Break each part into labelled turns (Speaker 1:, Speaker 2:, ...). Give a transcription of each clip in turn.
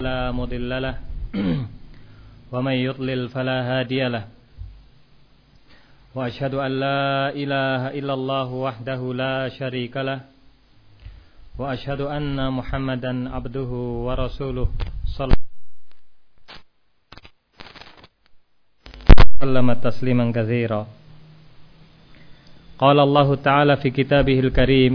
Speaker 1: لا مضل له ومن يضلل فلا هادي له وأشهد أن لا إله إلا الله وحده لا شريك له وأشهد أن محمدا عبده ورسوله صلى وسلم تسليما كثيرا قال الله تعالى في كتابه الكريم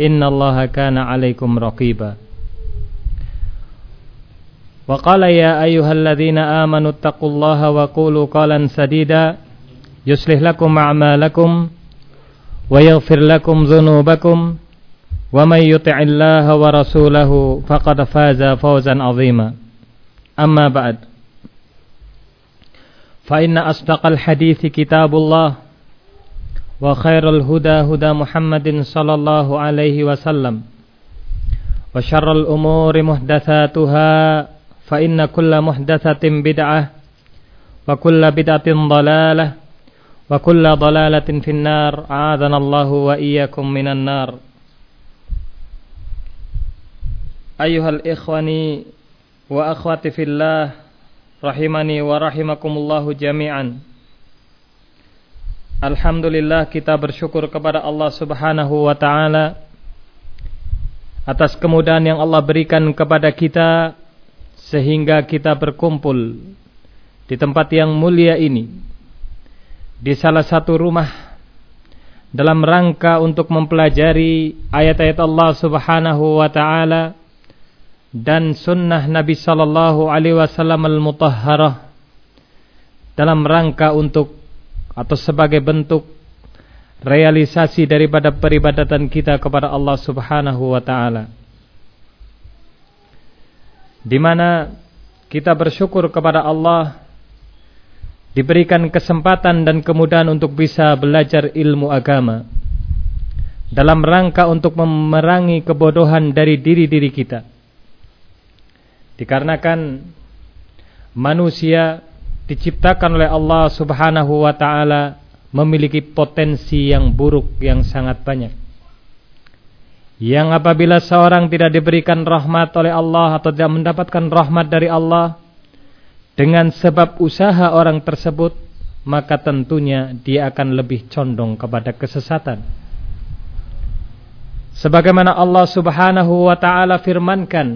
Speaker 1: إن الله كان عليكم رقيبا. وقال يا أيها الذين آمنوا اتقوا الله وقولوا قالا سديدا. يصلح لكم أعمالكم ويغفر لكم ذنوبكم. ومن يطع الله ورسوله فقد فاز فوزا عظيما. أما بعد فإن أصدق الحديث كتاب الله. وخير الهدى هدى محمد صلى الله عليه وسلم. وشر الأمور محدثاتها فإن كل محدثة بدعة وكل بدعة ضلالة وكل ضلالة في النار. عاذنا الله وإياكم من النار. أيها الإخواني وأخواتي في الله رحمني ورحمكم الله جميعا. Alhamdulillah kita bersyukur kepada Allah Subhanahu wa taala atas kemudahan yang Allah berikan kepada kita sehingga kita berkumpul di tempat yang mulia ini di salah satu rumah dalam rangka untuk mempelajari ayat-ayat Allah Subhanahu wa taala dan sunnah Nabi sallallahu alaihi wasallam al-mutahharah dalam rangka untuk atau sebagai bentuk realisasi daripada peribadatan kita kepada Allah Subhanahu wa taala. Di mana kita bersyukur kepada Allah diberikan kesempatan dan kemudahan untuk bisa belajar ilmu agama dalam rangka untuk memerangi kebodohan dari diri-diri kita. Dikarenakan manusia diciptakan oleh Allah Subhanahu wa taala memiliki potensi yang buruk yang sangat banyak. Yang apabila seorang tidak diberikan rahmat oleh Allah atau tidak mendapatkan rahmat dari Allah dengan sebab usaha orang tersebut, maka tentunya dia akan lebih condong kepada kesesatan. Sebagaimana Allah Subhanahu wa taala firmankan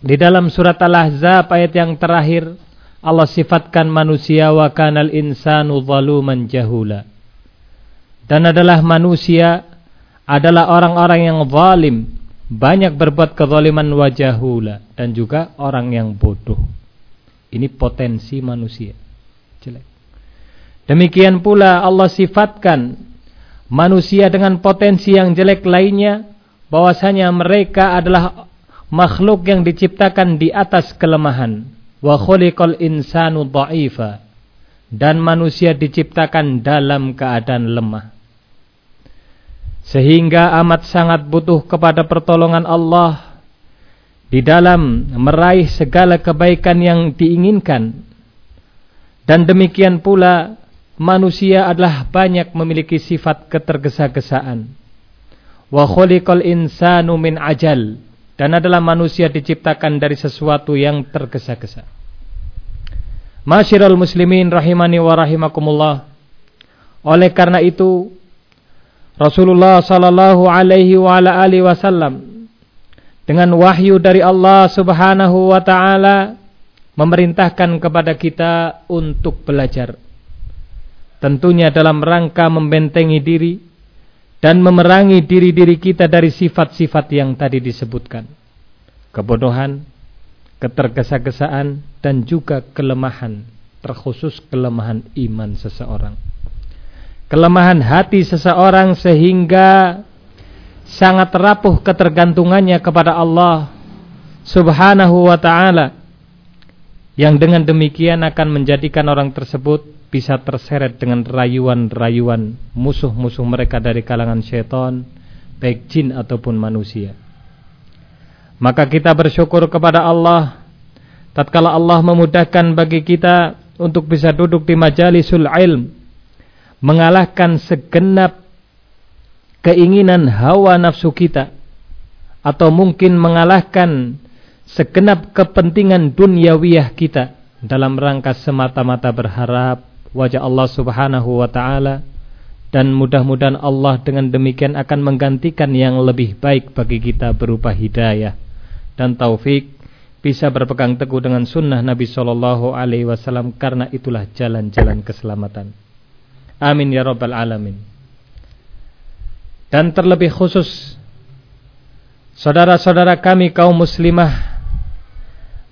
Speaker 1: di dalam surat Al-Ahzab ayat yang terakhir Allah sifatkan manusia wa kanal insanu zaluman jahula. Dan adalah manusia adalah orang-orang yang zalim, banyak berbuat kezaliman wa jahula dan juga orang yang bodoh. Ini potensi manusia. Jelek. Demikian pula Allah sifatkan manusia dengan potensi yang jelek lainnya bahwasanya mereka adalah makhluk yang diciptakan di atas kelemahan wa khuliqal insanu dha'ifa. Dan manusia diciptakan dalam keadaan lemah. Sehingga amat sangat butuh kepada pertolongan Allah di dalam meraih segala kebaikan yang diinginkan. Dan demikian pula manusia adalah banyak memiliki sifat ketergesa-gesaan. Wa khuliqal insanu min ajal dan adalah manusia diciptakan dari sesuatu yang tergesa-gesa. Masyiral muslimin rahimani wa rahimakumullah. Oleh karena itu Rasulullah sallallahu alaihi wa ala alihi wasallam dengan wahyu dari Allah Subhanahu wa taala memerintahkan kepada kita untuk belajar. Tentunya dalam rangka membentengi diri dan memerangi diri-diri kita dari sifat-sifat yang tadi disebutkan. Kebodohan, ketergesa-gesaan, dan juga kelemahan, terkhusus kelemahan iman seseorang. Kelemahan hati seseorang sehingga sangat rapuh ketergantungannya kepada Allah Subhanahu wa taala yang dengan demikian akan menjadikan orang tersebut bisa terseret dengan rayuan-rayuan musuh-musuh mereka dari kalangan syaitan baik jin ataupun manusia. Maka kita bersyukur kepada Allah tatkala Allah memudahkan bagi kita untuk bisa duduk di majalisul ilm mengalahkan segenap keinginan hawa nafsu kita atau mungkin mengalahkan segenap kepentingan duniawiyah kita dalam rangka semata-mata berharap wajah Allah Subhanahu wa taala dan mudah-mudahan Allah dengan demikian akan menggantikan yang lebih baik bagi kita berupa hidayah dan taufik bisa berpegang teguh dengan sunnah Nabi Shallallahu Alaihi Wasallam karena itulah jalan-jalan keselamatan. Amin ya robbal alamin. Dan terlebih khusus saudara-saudara kami kaum muslimah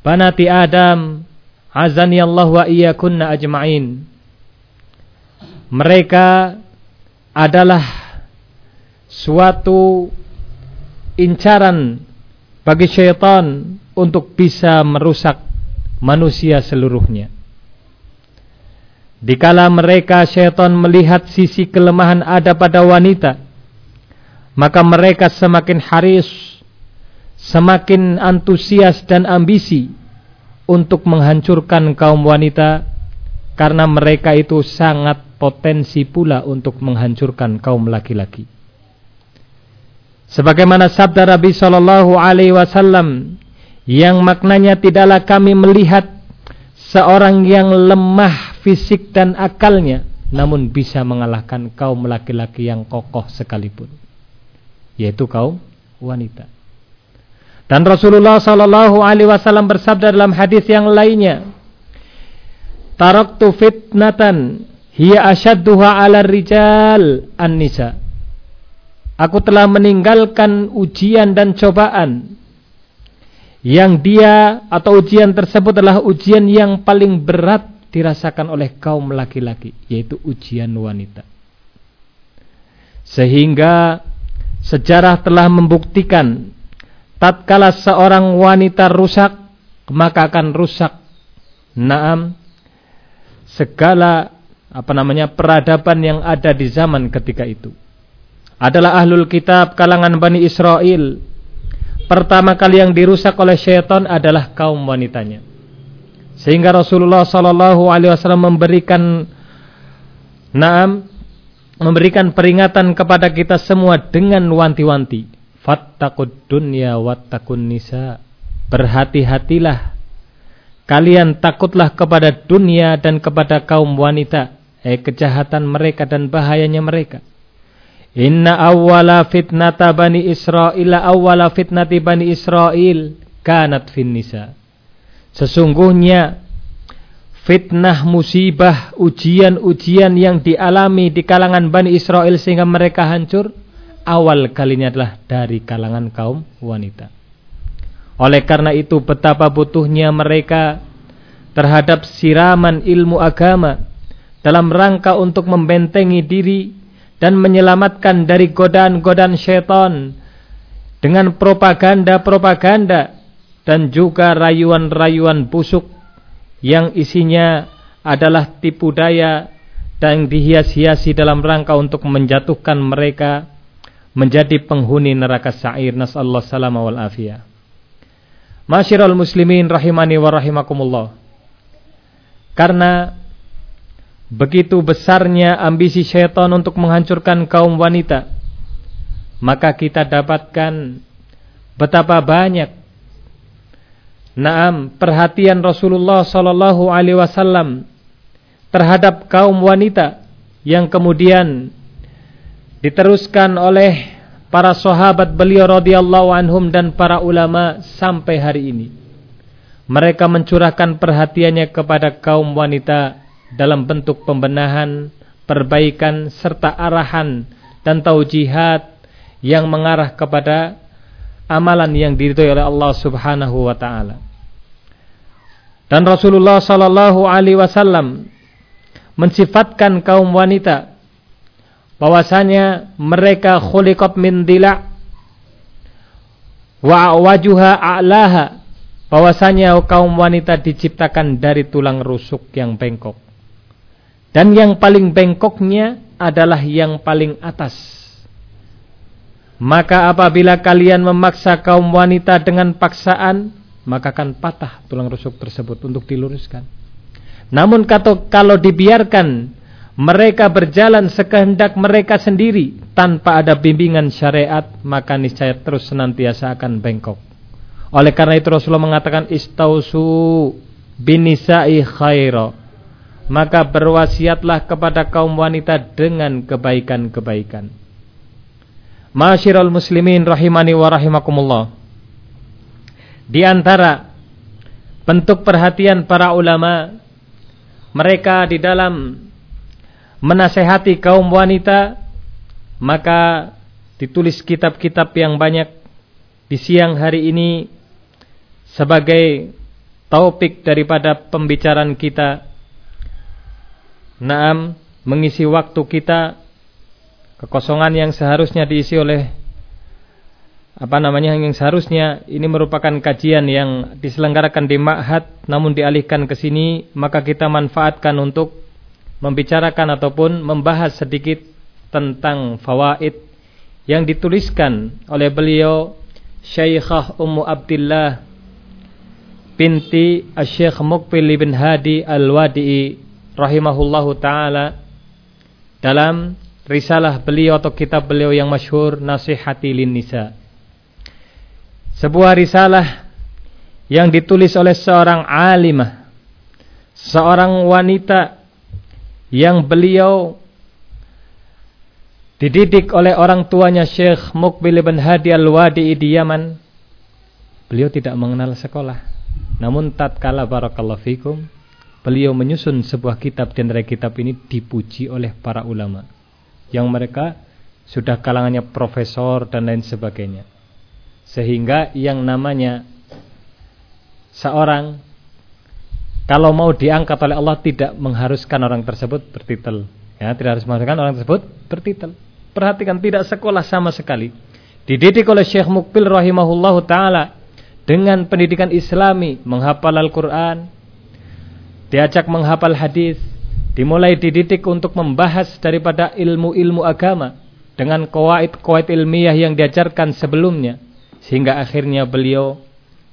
Speaker 1: banati Adam azani Allah wa iyyakunna ajma'in mereka adalah suatu incaran bagi syaitan untuk bisa merusak manusia seluruhnya. Dikala mereka syaitan melihat sisi kelemahan ada pada wanita Maka mereka semakin haris semakin antusias dan ambisi untuk menghancurkan kaum wanita karena mereka itu sangat potensi pula untuk menghancurkan kaum laki-laki. Sebagaimana sabda Nabi Shallallahu Alaihi Wasallam yang maknanya tidaklah kami melihat seorang yang lemah fisik dan akalnya, namun bisa mengalahkan kaum laki-laki yang kokoh sekalipun, yaitu kaum wanita. Dan Rasulullah sallallahu alaihi wasallam bersabda dalam hadis yang lainnya, "Taraktu fitnatan hiya ashadduha 'ala rijal an-nisa." Aku telah meninggalkan ujian dan cobaan yang dia atau ujian tersebut adalah ujian yang paling berat dirasakan oleh kaum laki-laki, yaitu ujian wanita. Sehingga sejarah telah membuktikan tatkala seorang wanita rusak maka akan rusak naam segala apa namanya peradaban yang ada di zaman ketika itu adalah ahlul kitab kalangan Bani Israel pertama kali yang dirusak oleh syaitan adalah kaum wanitanya sehingga Rasulullah sallallahu alaihi wasallam memberikan naam memberikan peringatan kepada kita semua dengan wanti-wanti Fattaqud dunya wattaqun nisa. Berhati-hatilah. Kalian takutlah kepada dunia dan kepada kaum wanita. Eh kejahatan mereka dan bahayanya mereka. Inna awwala fitnata bani Israel awwala fitnati bani Israel kanat fin. Sesungguhnya fitnah musibah ujian-ujian yang dialami di kalangan Bani Israel sehingga mereka hancur awal kalinya adalah dari kalangan kaum wanita. Oleh karena itu betapa butuhnya mereka terhadap siraman ilmu agama dalam rangka untuk membentengi diri dan menyelamatkan dari godaan-godaan syaitan dengan propaganda-propaganda dan juga rayuan-rayuan busuk yang isinya adalah tipu daya dan dihias-hiasi dalam rangka untuk menjatuhkan mereka menjadi penghuni neraka sa'ir nasallahu salama wal afiyah. Masyiral muslimin rahimani wa rahimakumullah. Karena begitu besarnya ambisi syaitan untuk menghancurkan kaum wanita, maka kita dapatkan betapa banyak Naam, perhatian Rasulullah sallallahu alaihi wasallam terhadap kaum wanita yang kemudian diteruskan oleh para sahabat beliau radhiyallahu anhum dan para ulama sampai hari ini. Mereka mencurahkan perhatiannya kepada kaum wanita dalam bentuk pembenahan, perbaikan serta arahan dan taujihat yang mengarah kepada amalan yang diridhoi oleh Allah Subhanahu wa taala. Dan Rasulullah sallallahu alaihi wasallam mensifatkan kaum wanita bahwasanya mereka khuliqat min dila wa wajuha a'laha bahwasanya kaum wanita diciptakan dari tulang rusuk yang bengkok. Dan yang paling bengkoknya adalah yang paling atas. Maka apabila kalian memaksa kaum wanita dengan paksaan, maka akan patah tulang rusuk tersebut untuk diluruskan. Namun kalau dibiarkan mereka berjalan sekehendak mereka sendiri tanpa ada bimbingan syariat, maka niscaya terus senantiasa akan bengkok. Oleh karena itu Rasulullah mengatakan istausu binisa'i khaira. Maka berwasiatlah kepada kaum wanita dengan kebaikan-kebaikan. Masyiral muslimin rahimani wa rahimakumullah. Di antara bentuk perhatian para ulama mereka di dalam menasehati kaum wanita maka ditulis kitab-kitab yang banyak di siang hari ini sebagai taupik daripada pembicaraan kita Naam mengisi waktu kita kekosongan yang seharusnya diisi oleh apa namanya yang seharusnya ini merupakan kajian yang diselenggarakan di Ma'had namun dialihkan ke sini maka kita manfaatkan untuk membicarakan ataupun membahas sedikit tentang fawaid yang dituliskan oleh beliau Syekhah Ummu Abdullah binti Syekh Muqbil bin Hadi Al-Wadi'i rahimahullahu taala dalam risalah beliau atau kitab beliau yang masyhur Nasihati lin Nisa. Sebuah risalah yang ditulis oleh seorang alimah, seorang wanita yang beliau dididik oleh orang tuanya Syekh Mukbil bin Hadi Al-Wadi'i di Yaman. Beliau tidak mengenal sekolah. Namun tatkala barakallahu fikum, beliau menyusun sebuah kitab dan dari kitab ini dipuji oleh para ulama yang mereka sudah kalangannya profesor dan lain sebagainya. Sehingga yang namanya seorang kalau mau diangkat oleh Allah tidak mengharuskan orang tersebut bertitel. Ya, tidak harus mengharuskan orang tersebut bertitel. Perhatikan tidak sekolah sama sekali. Dididik oleh Syekh Mukbil rahimahullahu taala dengan pendidikan Islami, menghafal Al-Qur'an, diajak menghafal hadis, dimulai dididik untuk membahas daripada ilmu-ilmu agama dengan kawaid-kawaid ilmiah yang diajarkan sebelumnya sehingga akhirnya beliau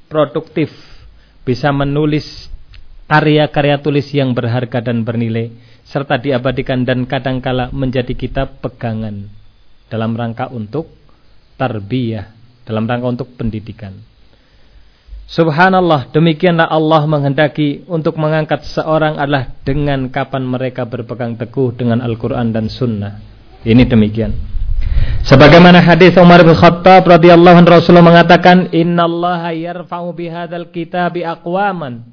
Speaker 1: produktif bisa menulis karya-karya tulis yang berharga dan bernilai serta diabadikan dan kadangkala menjadi kitab pegangan dalam rangka untuk tarbiyah, dalam rangka untuk pendidikan. Subhanallah, demikianlah Allah menghendaki untuk mengangkat seorang adalah dengan kapan mereka berpegang teguh dengan Al-Quran dan Sunnah. Ini demikian. Sebagaimana hadis Umar bin Khattab radhiyallahu anhu Rasulullah mengatakan, "Innallaha yarfa'u bihadzal kitabi aqwaman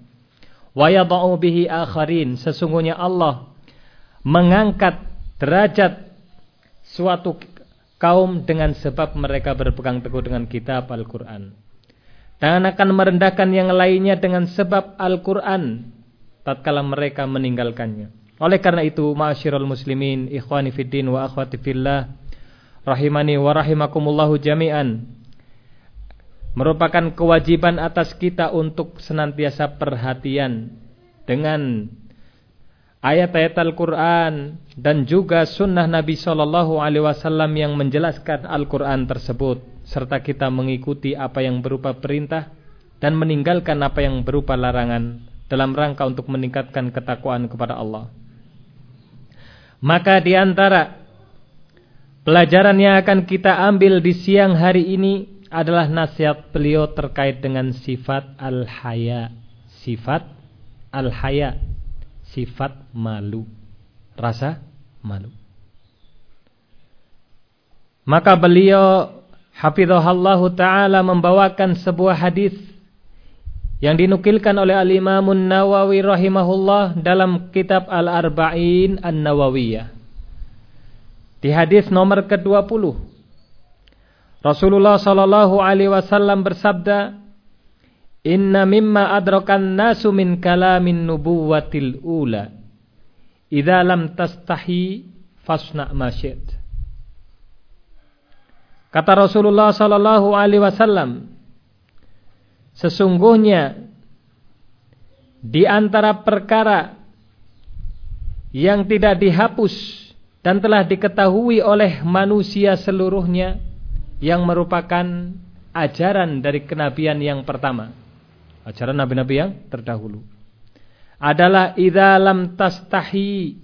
Speaker 1: wa yadha'u bihi akharin." Sesungguhnya Allah mengangkat derajat suatu kaum dengan sebab mereka berpegang teguh dengan kitab Al-Quran. Dan akan merendahkan yang lainnya dengan sebab Al-Quran tatkala mereka meninggalkannya. Oleh karena itu, ma'asyiral muslimin, ikhwani fiddin wa akhwati fillah, rahimani wa rahimakumullahu jami'an. Merupakan kewajiban atas kita untuk senantiasa perhatian dengan ayat-ayat Al-Quran dan juga sunnah Nabi Shallallahu Alaihi Wasallam yang menjelaskan Al-Quran tersebut, serta kita mengikuti apa yang berupa perintah dan meninggalkan apa yang berupa larangan dalam rangka untuk meningkatkan ketakwaan kepada Allah. Maka di antara pelajaran yang akan kita ambil di siang hari ini adalah nasihat beliau terkait dengan sifat al-haya. Sifat al-haya sifat malu, rasa malu. Maka beliau hafizahullahu taala membawakan sebuah hadis yang dinukilkan oleh Al-Imam Nawawi rahimahullah dalam kitab Al-Arba'in An-Nawawiyah. Di hadis nomor ke-20 Rasulullah sallallahu alaihi wasallam bersabda Inna mimma adrakan nasu min kalamin nubuwatil ula. Idza lam tastahi fasna ma Kata Rasulullah sallallahu alaihi wasallam, Sesungguhnya di antara perkara yang tidak dihapus dan telah diketahui oleh manusia seluruhnya yang merupakan ajaran dari kenabian yang pertama. Ajaran nabi-nabi yang terdahulu. Adalah idza lam tastahi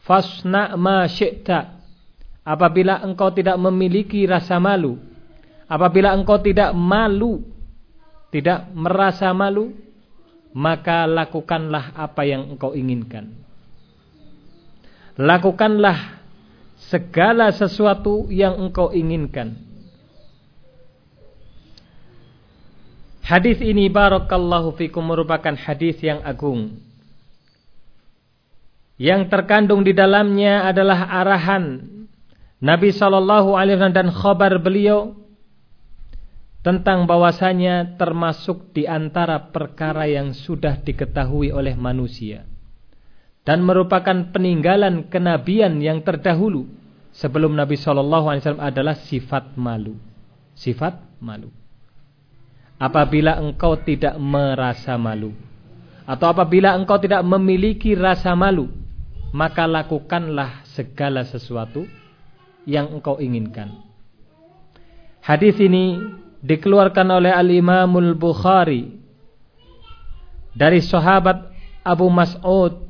Speaker 1: fasna ma syi'ta. Apabila engkau tidak memiliki rasa malu, apabila engkau tidak malu, tidak merasa malu, maka lakukanlah apa yang engkau inginkan. Lakukanlah segala sesuatu yang engkau inginkan. Hadis ini barakallahu fikum merupakan hadis yang agung. Yang terkandung di dalamnya adalah arahan Nabi sallallahu alaihi wasallam dan khabar beliau tentang bahwasanya termasuk di antara perkara yang sudah diketahui oleh manusia dan merupakan peninggalan kenabian yang terdahulu sebelum Nabi sallallahu alaihi wasallam adalah sifat malu. Sifat malu apabila engkau tidak merasa malu atau apabila engkau tidak memiliki rasa malu maka lakukanlah segala sesuatu yang engkau inginkan. Hadis ini dikeluarkan oleh al-Imamul Bukhari dari sahabat Abu Mas'ud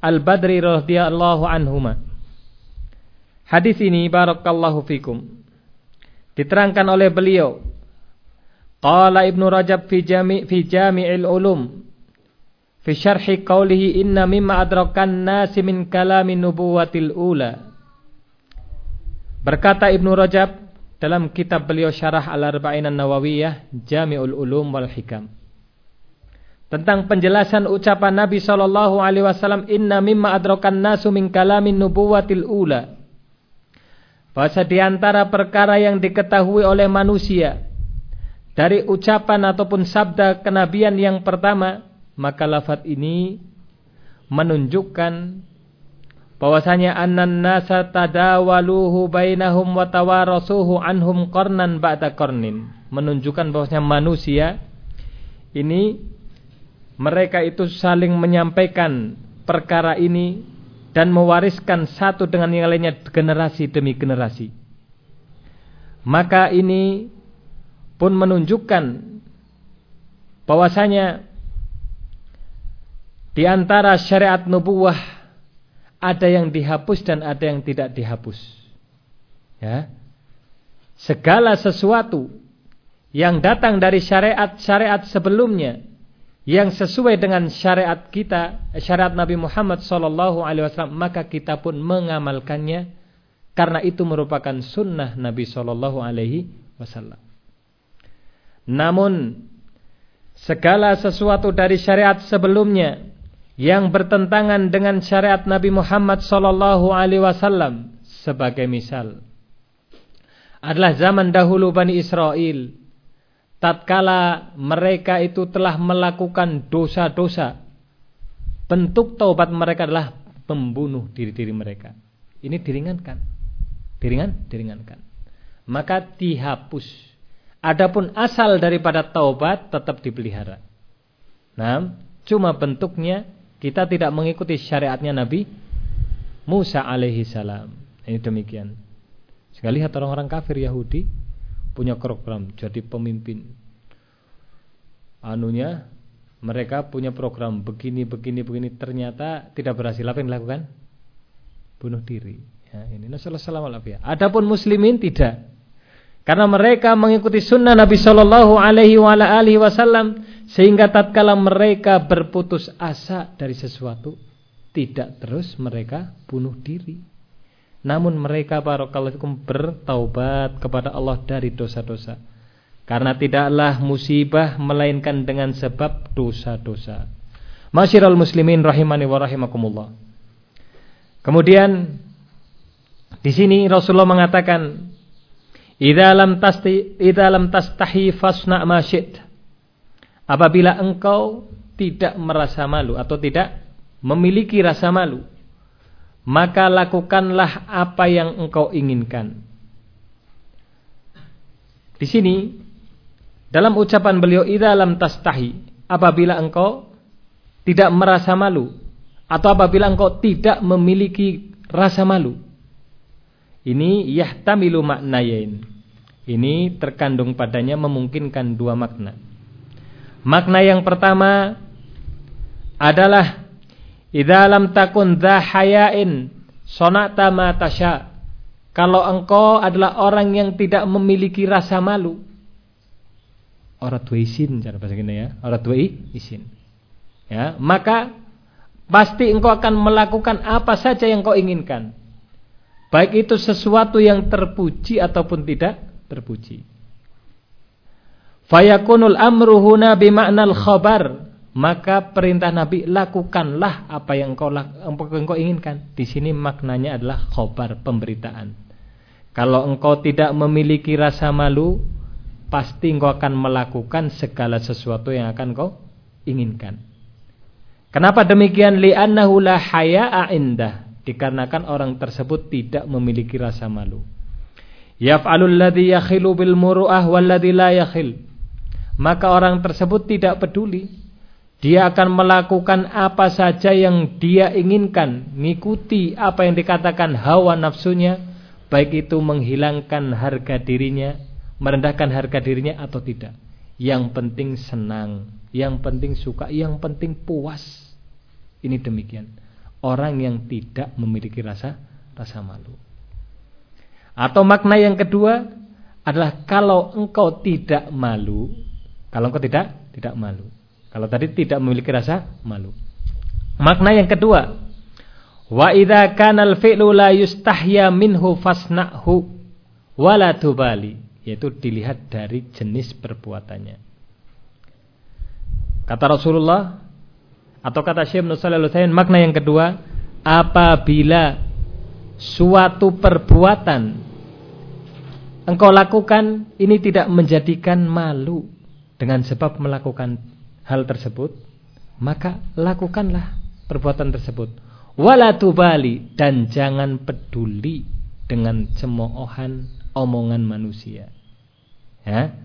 Speaker 1: Al-Badri radhiyallahu anhuma. Hadis ini barakallahu fikum diterangkan oleh beliau. Qala Ibnu Rajab fi Jami' fi Jami'il Ulum fi syarhi qawlihi inna mimma adrakan nasi min kalamin nubuwatil ula. Berkata Ibnu Rajab dalam kitab beliau Syarah Al-Arba'in An-Nawawiyah Jami'ul Ulum wal Hikam tentang penjelasan ucapan Nabi sallallahu alaihi wasallam inna mimma adrakan nasu min kalamin nubuwatil ula. Bahasa di antara perkara yang diketahui oleh manusia dari ucapan ataupun sabda kenabian yang pertama, maka lafaz ini menunjukkan bahwasanya annan nasa tadawaluhu bainahum wa tawarasuhu anhum qarnan ba'da qarnin. Menunjukkan bahwasanya manusia ini mereka itu saling menyampaikan perkara ini dan mewariskan satu dengan yang lainnya generasi demi generasi. Maka ini pun menunjukkan bahwasanya di antara syariat nubuwah ada yang dihapus dan ada yang tidak dihapus. Ya. Segala sesuatu yang datang dari syariat-syariat sebelumnya yang sesuai dengan syariat kita, syariat Nabi Muhammad sallallahu alaihi wasallam, maka kita pun mengamalkannya karena itu merupakan sunnah Nabi sallallahu alaihi wasallam. Namun segala sesuatu dari syariat sebelumnya yang bertentangan dengan syariat Nabi Muhammad sallallahu alaihi wasallam sebagai misal. Adalah zaman dahulu Bani Israel. Tatkala mereka itu telah melakukan dosa-dosa bentuk taubat mereka adalah membunuh diri-diri mereka. Ini diringankan. Diringan diringankan. Maka dihapus. Adapun asal daripada taubat tetap dipelihara. Nah, cuma bentuknya kita tidak mengikuti syariatnya Nabi Musa alaihi salam. Ini demikian. Sekali lihat orang-orang kafir Yahudi punya program jadi pemimpin. Anunya mereka punya program begini begini begini ternyata tidak berhasil apa yang dilakukan? Bunuh diri. Ya, ini nasallallahu alaihi Adapun muslimin tidak. Karena mereka mengikuti sunnah Nabi Shallallahu Alaihi Wasallam sehingga tatkala mereka berputus asa dari sesuatu tidak terus mereka bunuh diri. Namun mereka barakallahu bertaubat kepada Allah dari dosa-dosa. Karena tidaklah musibah melainkan dengan sebab dosa-dosa. Masyiral muslimin rahimani wa rahimakumullah. Kemudian di sini Rasulullah mengatakan Idza lam tasti idza tastahi fasna ma Apabila engkau tidak merasa malu atau tidak memiliki rasa malu, maka lakukanlah apa yang engkau inginkan. Di sini Dalam ucapan beliau idza lam tastahi, apabila engkau tidak merasa malu atau apabila engkau tidak memiliki rasa malu. Ini yahtamilu maknayain. Ini terkandung padanya memungkinkan dua makna. Makna yang pertama adalah idza lam takun dza hayain sonata ma tasya. Kalau engkau adalah orang yang tidak memiliki rasa malu, orang tua isin cara bahasa kita ya. Orang tua isin. Ya maka pasti engkau akan melakukan apa saja yang kau inginkan. Baik itu sesuatu yang terpuji ataupun tidak terpuji fayakunul amru huna bima'nal khabar maka perintah Nabi lakukanlah apa yang engkau engkau inginkan di sini maknanya adalah khabar pemberitaan kalau engkau tidak memiliki rasa malu pasti engkau akan melakukan segala sesuatu yang akan kau inginkan. Kenapa demikian? Li'annahu la haya'a indah. Dikarenakan orang tersebut tidak memiliki rasa malu. Yaf'alul ladzi yakhilu bil muru'ah wal ladzi la yakhil. Maka orang tersebut tidak peduli. Dia akan melakukan apa saja yang dia inginkan, mengikuti apa yang dikatakan hawa nafsunya, baik itu menghilangkan harga dirinya merendahkan harga dirinya atau tidak. Yang penting senang, yang penting suka, yang penting puas. Ini demikian. Orang yang tidak memiliki rasa rasa malu. Atau makna yang kedua adalah kalau engkau tidak malu, kalau engkau tidak tidak malu. Kalau tadi tidak memiliki rasa malu. Makna yang kedua, wa idza kana al-fi'lu la yustahya minhu fasna'hu wala tubali yaitu dilihat dari jenis perbuatannya. Kata Rasulullah atau kata Syekh Nusallallahu Alaihi makna yang kedua, apabila suatu perbuatan engkau lakukan ini tidak menjadikan malu dengan sebab melakukan hal tersebut, maka lakukanlah perbuatan tersebut. Wala tubali dan jangan peduli dengan cemoohan omongan manusia. Ya.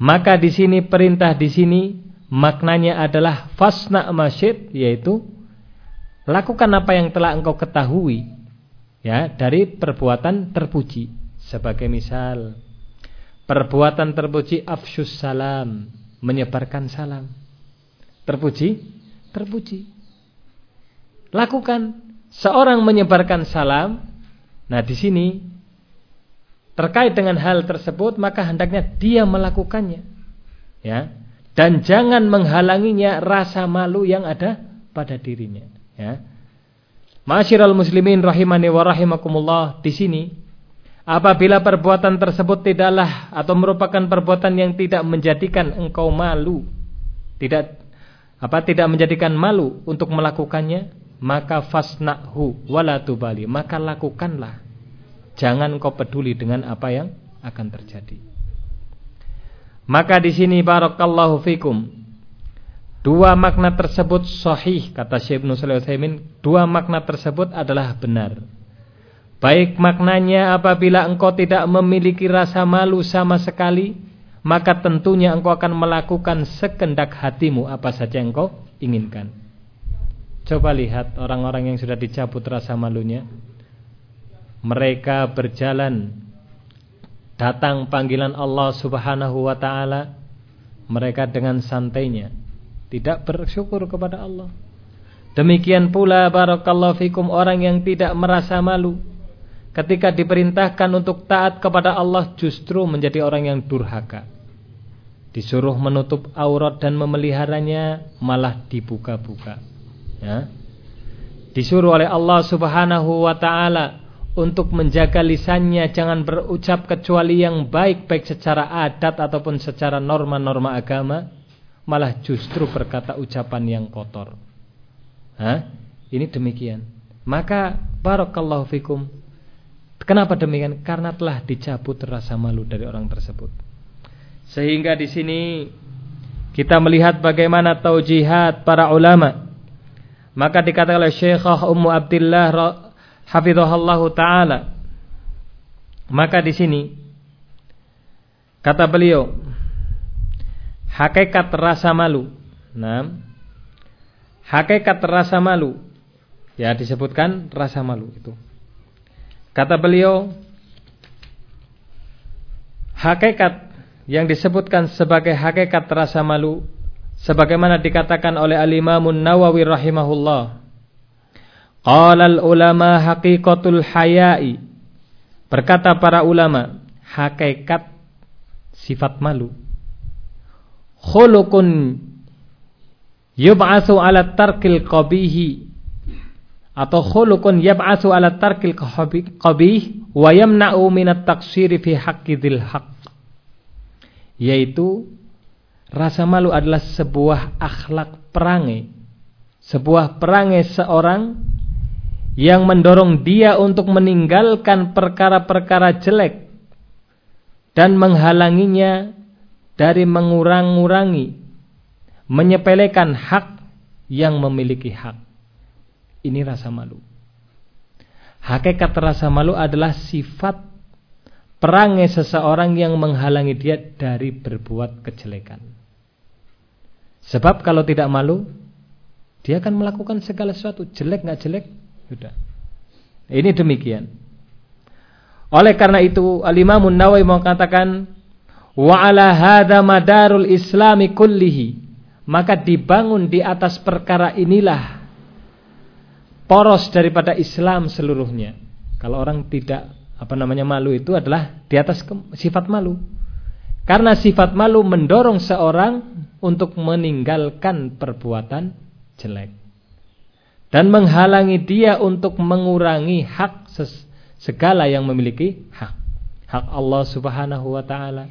Speaker 1: Maka di sini perintah di sini maknanya adalah fasna masyid yaitu lakukan apa yang telah engkau ketahui ya dari perbuatan terpuji sebagai misal perbuatan terpuji afsyus salam. Menyebarkan salam. Terpuji? Terpuji. Lakukan. Seorang menyebarkan salam. Nah di sini terkait dengan hal tersebut maka hendaknya dia melakukannya. Ya. Dan jangan menghalanginya rasa malu yang ada pada dirinya. Ya. Masyiral muslimin rahimani wa rahimakumullah di sini apabila perbuatan tersebut tidaklah atau merupakan perbuatan yang tidak menjadikan engkau malu tidak apa tidak menjadikan malu untuk melakukannya maka fasnahu wala tubali maka lakukanlah Jangan kau peduli dengan apa yang akan terjadi. Maka di sini barakallahu fikum. Dua makna tersebut sahih kata Syekh Ibnu Utsaimin, dua makna tersebut adalah benar. Baik maknanya apabila engkau tidak memiliki rasa malu sama sekali, maka tentunya engkau akan melakukan sekendak hatimu apa saja engkau inginkan. Coba lihat orang-orang yang sudah dicabut rasa malunya. Mereka berjalan datang panggilan Allah Subhanahu wa taala. Mereka dengan santainya tidak bersyukur kepada Allah. Demikian pula barakallahu fikum orang yang tidak merasa malu ketika diperintahkan untuk taat kepada Allah justru menjadi orang yang durhaka disuruh menutup aurat dan memeliharanya malah dibuka-buka ya disuruh oleh Allah Subhanahu wa taala untuk menjaga lisannya jangan berucap kecuali yang baik baik secara adat ataupun secara norma-norma agama malah justru berkata ucapan yang kotor. Hah? Ini demikian. Maka barakallahu fikum. Kenapa demikian? Karena telah dicabut rasa malu dari orang tersebut. Sehingga di sini kita melihat bagaimana taujihat para ulama. Maka dikatakan oleh Syekhah Ummu Abdullah hafizahullahu taala. Maka di sini kata beliau hakikat rasa malu. Nah, hakikat rasa malu. Ya disebutkan rasa malu itu. Kata beliau, hakikat yang disebutkan sebagai hakikat rasa malu sebagaimana dikatakan oleh Al-Imamun Nawawi rahimahullah. Qala al-ulama haqiqatul haya'i. Berkata para ulama, hakikat sifat malu. Khuluqun yub'atsu ala tarkil qabihi atau khuluqun yab'atsu ala tarkil qabih wa yamna'u minat taqsiri fi haqqi dzil haqq yaitu rasa malu adalah sebuah akhlak perangai. Sebuah perangai seorang yang mendorong dia untuk meninggalkan perkara-perkara jelek dan menghalanginya dari mengurang-urangi menyepelekan hak yang memiliki hak ini rasa malu hakikat rasa malu adalah sifat perangai seseorang yang menghalangi dia dari berbuat kejelekan. Sebab kalau tidak malu, dia akan melakukan segala sesuatu, jelek nggak jelek, sudah. Ini demikian. Oleh karena itu, Al-Imam Nawawi mengatakan, wa ala hadza madarul islami kullihi, maka dibangun di atas perkara inilah poros daripada Islam seluruhnya. Kalau orang tidak apa namanya malu itu adalah di atas sifat malu. Karena sifat malu mendorong seorang untuk meninggalkan perbuatan jelek. Dan menghalangi dia untuk mengurangi hak segala yang memiliki hak. Hak Allah subhanahu wa ta'ala.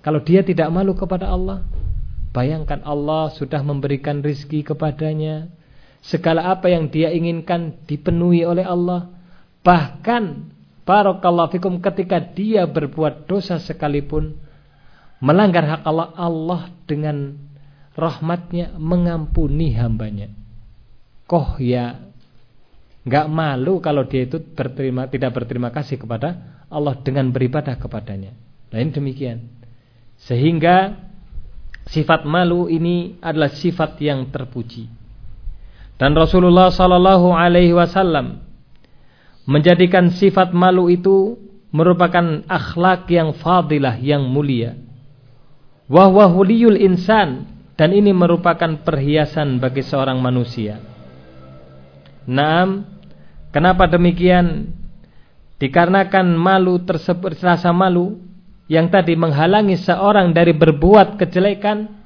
Speaker 1: Kalau dia tidak malu kepada Allah, bayangkan Allah sudah memberikan rizki kepadanya. Segala apa yang dia inginkan dipenuhi oleh Allah. Bahkan Barakallahu fikum ketika dia berbuat dosa sekalipun melanggar hak Allah, Allah dengan rahmatnya mengampuni hambanya. Koh ya nggak malu kalau dia itu berterima tidak berterima kasih kepada Allah dengan beribadah kepadanya. Lain demikian. Sehingga sifat malu ini adalah sifat yang terpuji. Dan Rasulullah sallallahu alaihi wasallam menjadikan sifat malu itu merupakan akhlak yang fadilah yang mulia. Wahwa insan dan ini merupakan perhiasan bagi seorang manusia. Naam, kenapa demikian? Dikarenakan malu tersebut rasa malu yang tadi menghalangi seorang dari berbuat kejelekan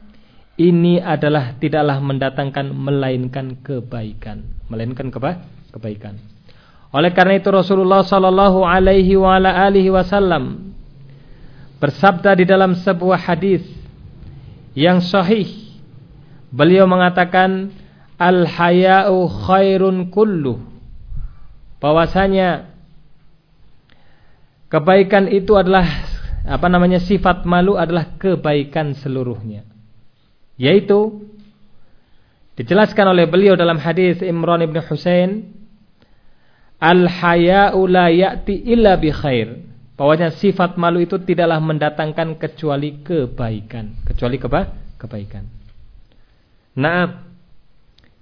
Speaker 1: ini adalah tidaklah mendatangkan melainkan kebaikan, melainkan keba kebaikan. Oleh karena itu Rasulullah sallallahu alaihi wasallam bersabda di dalam sebuah hadis yang sahih. Beliau mengatakan al haya'u khairun kullu. Bahwasanya kebaikan itu adalah apa namanya sifat malu adalah kebaikan seluruhnya. Yaitu dijelaskan oleh beliau dalam hadis Imran bin Husain Al haya'u la illa bi khair. Bahwasanya sifat malu itu tidaklah mendatangkan kecuali kebaikan, kecuali keba kebaikan. Nah,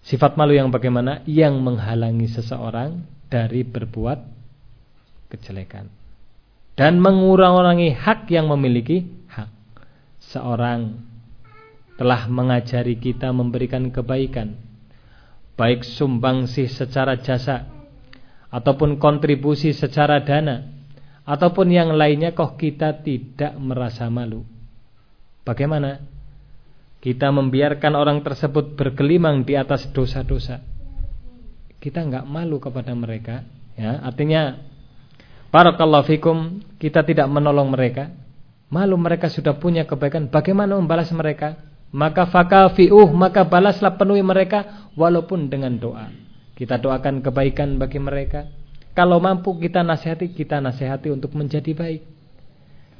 Speaker 1: sifat malu yang bagaimana? Yang menghalangi seseorang dari berbuat kejelekan dan mengurangi hak yang memiliki hak. Seorang telah mengajari kita memberikan kebaikan, baik sumbangsih secara jasa ataupun kontribusi secara dana ataupun yang lainnya kok kita tidak merasa malu. Bagaimana? Kita membiarkan orang tersebut bergelimang di atas dosa-dosa. Kita nggak malu kepada mereka, ya. Artinya barakallahu fikum, kita tidak menolong mereka. Malu mereka sudah punya kebaikan, bagaimana membalas mereka? Maka fakafiuh, maka balaslah penuhi mereka walaupun dengan doa. Kita doakan kebaikan bagi mereka. Kalau mampu kita nasihati, kita nasihati untuk menjadi baik.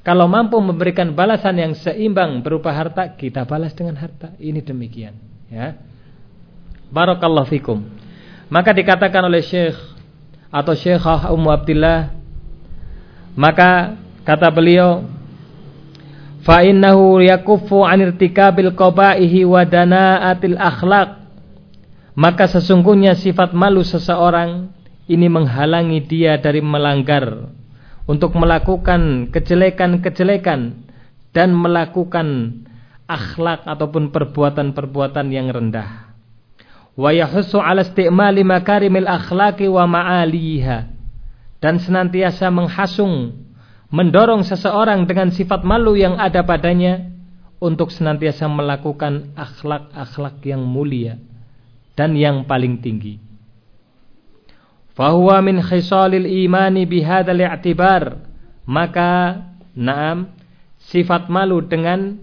Speaker 1: Kalau mampu memberikan balasan yang seimbang berupa harta, kita balas dengan harta. Ini demikian, ya. Barakallahu fikum. Maka dikatakan oleh Syekh atau Syekhah Ummu Abdillah maka kata beliau fa innahu yakuffu an irtikabil qabaihi wa danaatil akhlaq. Maka sesungguhnya sifat malu seseorang ini menghalangi dia dari melanggar untuk melakukan kejelekan-kejelekan dan melakukan akhlak ataupun perbuatan-perbuatan yang rendah. Wa yahussu ala istimali makarimil akhlaqi wa ma'aliha. Dan senantiasa menghasung mendorong seseorang dengan sifat malu yang ada padanya untuk senantiasa melakukan akhlak-akhlak yang mulia dan yang paling tinggi. Fahuwa min khisalil imani bihadzal i'tibar. Maka naam sifat malu dengan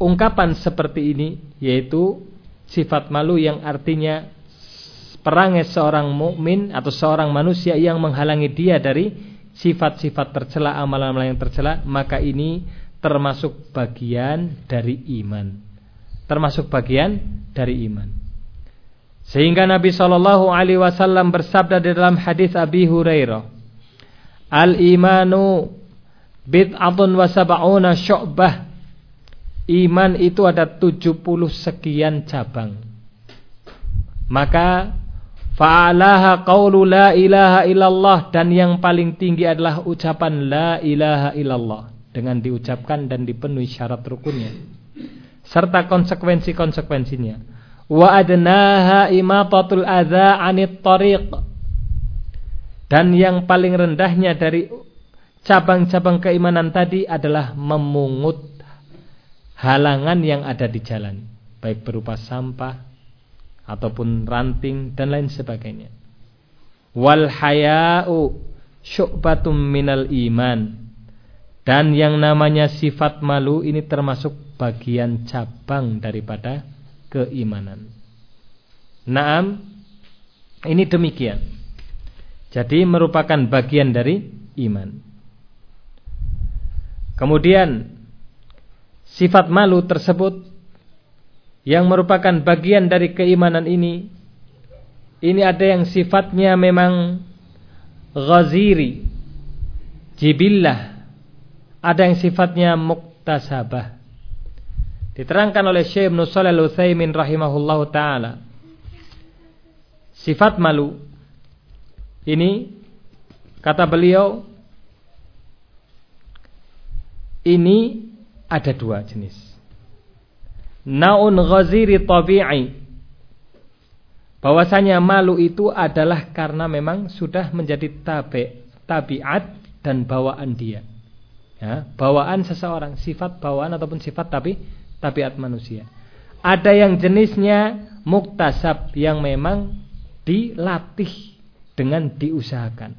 Speaker 1: ungkapan seperti ini yaitu sifat malu yang artinya perangai seorang mukmin atau seorang manusia yang menghalangi dia dari sifat-sifat tercela, amalan-amalan yang tercela, maka ini termasuk bagian dari iman. Termasuk bagian dari iman. Sehingga Nabi Shallallahu Alaihi Wasallam bersabda di dalam hadis Abi Hurairah, Al imanu bid'atun wa sab'una syu'bah. Iman itu ada 70 sekian cabang. Maka Fa'alaha qawlu la ilaha illallah dan yang paling tinggi adalah ucapan la ilaha illallah dengan diucapkan dan dipenuhi syarat rukunnya serta konsekuensi-konsekuensinya. Wa adnaha imatatul adza 'anit tariq. Dan yang paling rendahnya dari cabang-cabang keimanan tadi adalah memungut halangan yang ada di jalan, baik berupa sampah, ataupun ranting dan lain sebagainya. Wal haya'u syu'batum minal iman. Dan yang namanya sifat malu ini termasuk bagian cabang daripada keimanan. Naam, ini demikian. Jadi merupakan bagian dari iman. Kemudian sifat malu tersebut yang merupakan bagian dari keimanan ini ini ada yang sifatnya memang ghaziri jibillah. Ada yang sifatnya muktasabah. Diterangkan oleh Syekh Ibnu Shalih rahimahullah taala. Sifat malu. Ini kata beliau ini ada dua jenis naun ghaziri tabi'i. Bahwasanya malu itu adalah karena memang sudah menjadi tabi, tabiat dan bawaan dia. Ya, bawaan seseorang sifat bawaan ataupun sifat tapi tabiat manusia. Ada yang jenisnya muktasab yang memang dilatih dengan diusahakan.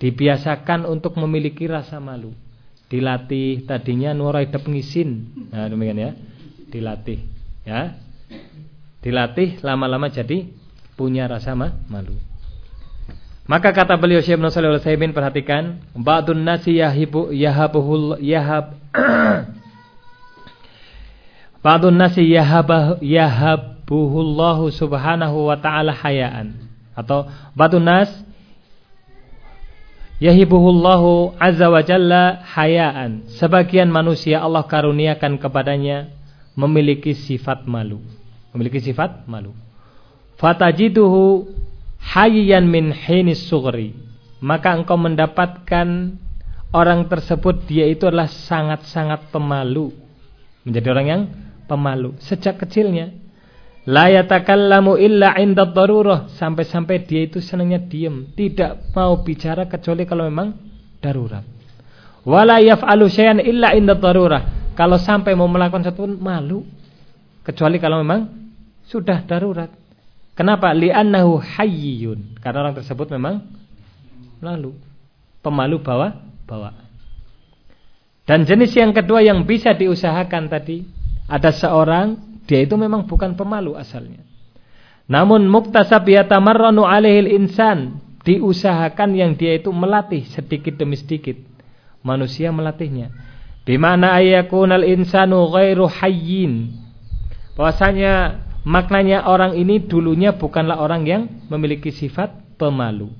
Speaker 1: Dibiasakan untuk memiliki rasa malu. Dilatih tadinya nurai ngisin. Nah demikian ya dilatih ya. Dilatih lama-lama jadi punya rasa malu. Maka kata beliau Syekh Ibnu Shalih Al-Utsaimin perhatikan ba'dun nasi yahibu yahabuhul yahab ba'dun nasi yahabah yahabuhullahu subhanahu wa ta'ala hayaan. Atau ba'dun nas yahibuhullahu azza wa jalla hayaan. Sebagian manusia Allah karuniakan kepadanya memiliki sifat malu. Memiliki sifat malu. Fatajiduhu hayyan min hinis sugri. Maka engkau mendapatkan orang tersebut dia itu adalah sangat-sangat pemalu. Menjadi orang yang pemalu sejak kecilnya. La yatakallamu illa inda darurah sampai-sampai dia itu senangnya diam, tidak mau bicara kecuali kalau memang darurat. Wala yaf'alu syai'an illa inda darurah kalau sampai mau melakukan satu malu kecuali kalau memang sudah darurat. Kenapa? Li'annahu hayyun. Karena orang tersebut memang lalu pemalu bawa bawa. Dan jenis yang kedua yang bisa diusahakan tadi ada seorang dia itu memang bukan pemalu asalnya. Namun muktasab yatamarranu alaihil insan diusahakan yang dia itu melatih sedikit demi sedikit. Manusia melatihnya. Bimana ayakunal insanu ghairu hayyin. Bahwasanya maknanya orang ini dulunya bukanlah orang yang memiliki sifat pemalu.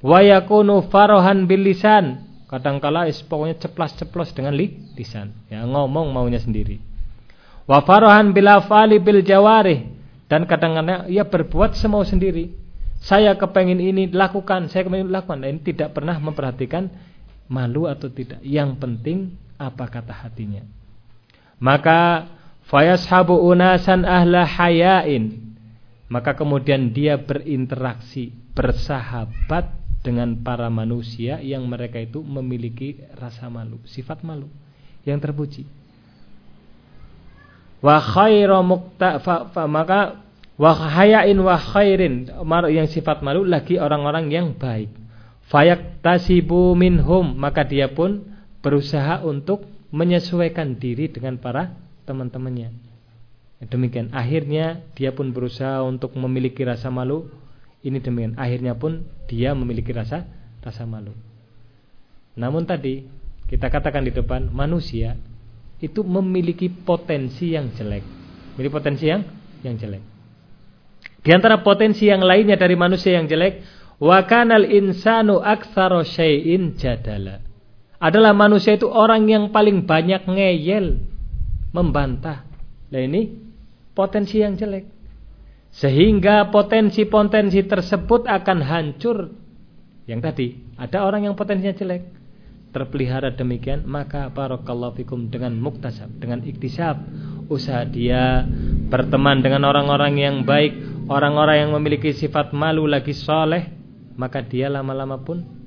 Speaker 1: Wa yakunu farohan bil lisan. Kadangkala pokoknya ceplas-ceplos dengan li, lisan, ya ngomong maunya sendiri. Wa farahan bila fali bil jawarih dan kadang-kadang ia berbuat semau sendiri. Saya kepengin ini lakukan, saya kepengin lakukan. Dan ini tidak pernah memperhatikan malu atau tidak. Yang penting apa kata hatinya. Maka fayashabu unasan ahla hayain. Maka kemudian dia berinteraksi, bersahabat dengan para manusia yang mereka itu memiliki rasa malu, sifat malu yang terpuji. Wa khairu maka wa hayain wa khairin yang sifat malu lagi orang-orang yang baik. Fayak tasibu minhum maka dia pun berusaha untuk menyesuaikan diri dengan para teman-temannya. Demikian akhirnya dia pun berusaha untuk memiliki rasa malu ini demikian. Akhirnya pun dia memiliki rasa rasa malu. Namun tadi kita katakan di depan manusia itu memiliki potensi yang jelek. Memiliki potensi yang yang jelek. Di antara potensi yang lainnya dari manusia yang jelek, wa kanal insanu aktsara syai'in jadala. Adalah manusia itu orang yang paling banyak ngeyel, membantah. Nah ini potensi yang jelek. Sehingga potensi-potensi tersebut akan hancur. Yang tadi, ada orang yang potensinya jelek. Terpelihara demikian, maka barakallahu fikum dengan muktasab, dengan iktisab. Usaha dia berteman dengan orang-orang yang baik, orang-orang yang memiliki sifat malu lagi soleh, maka dia lama-lama pun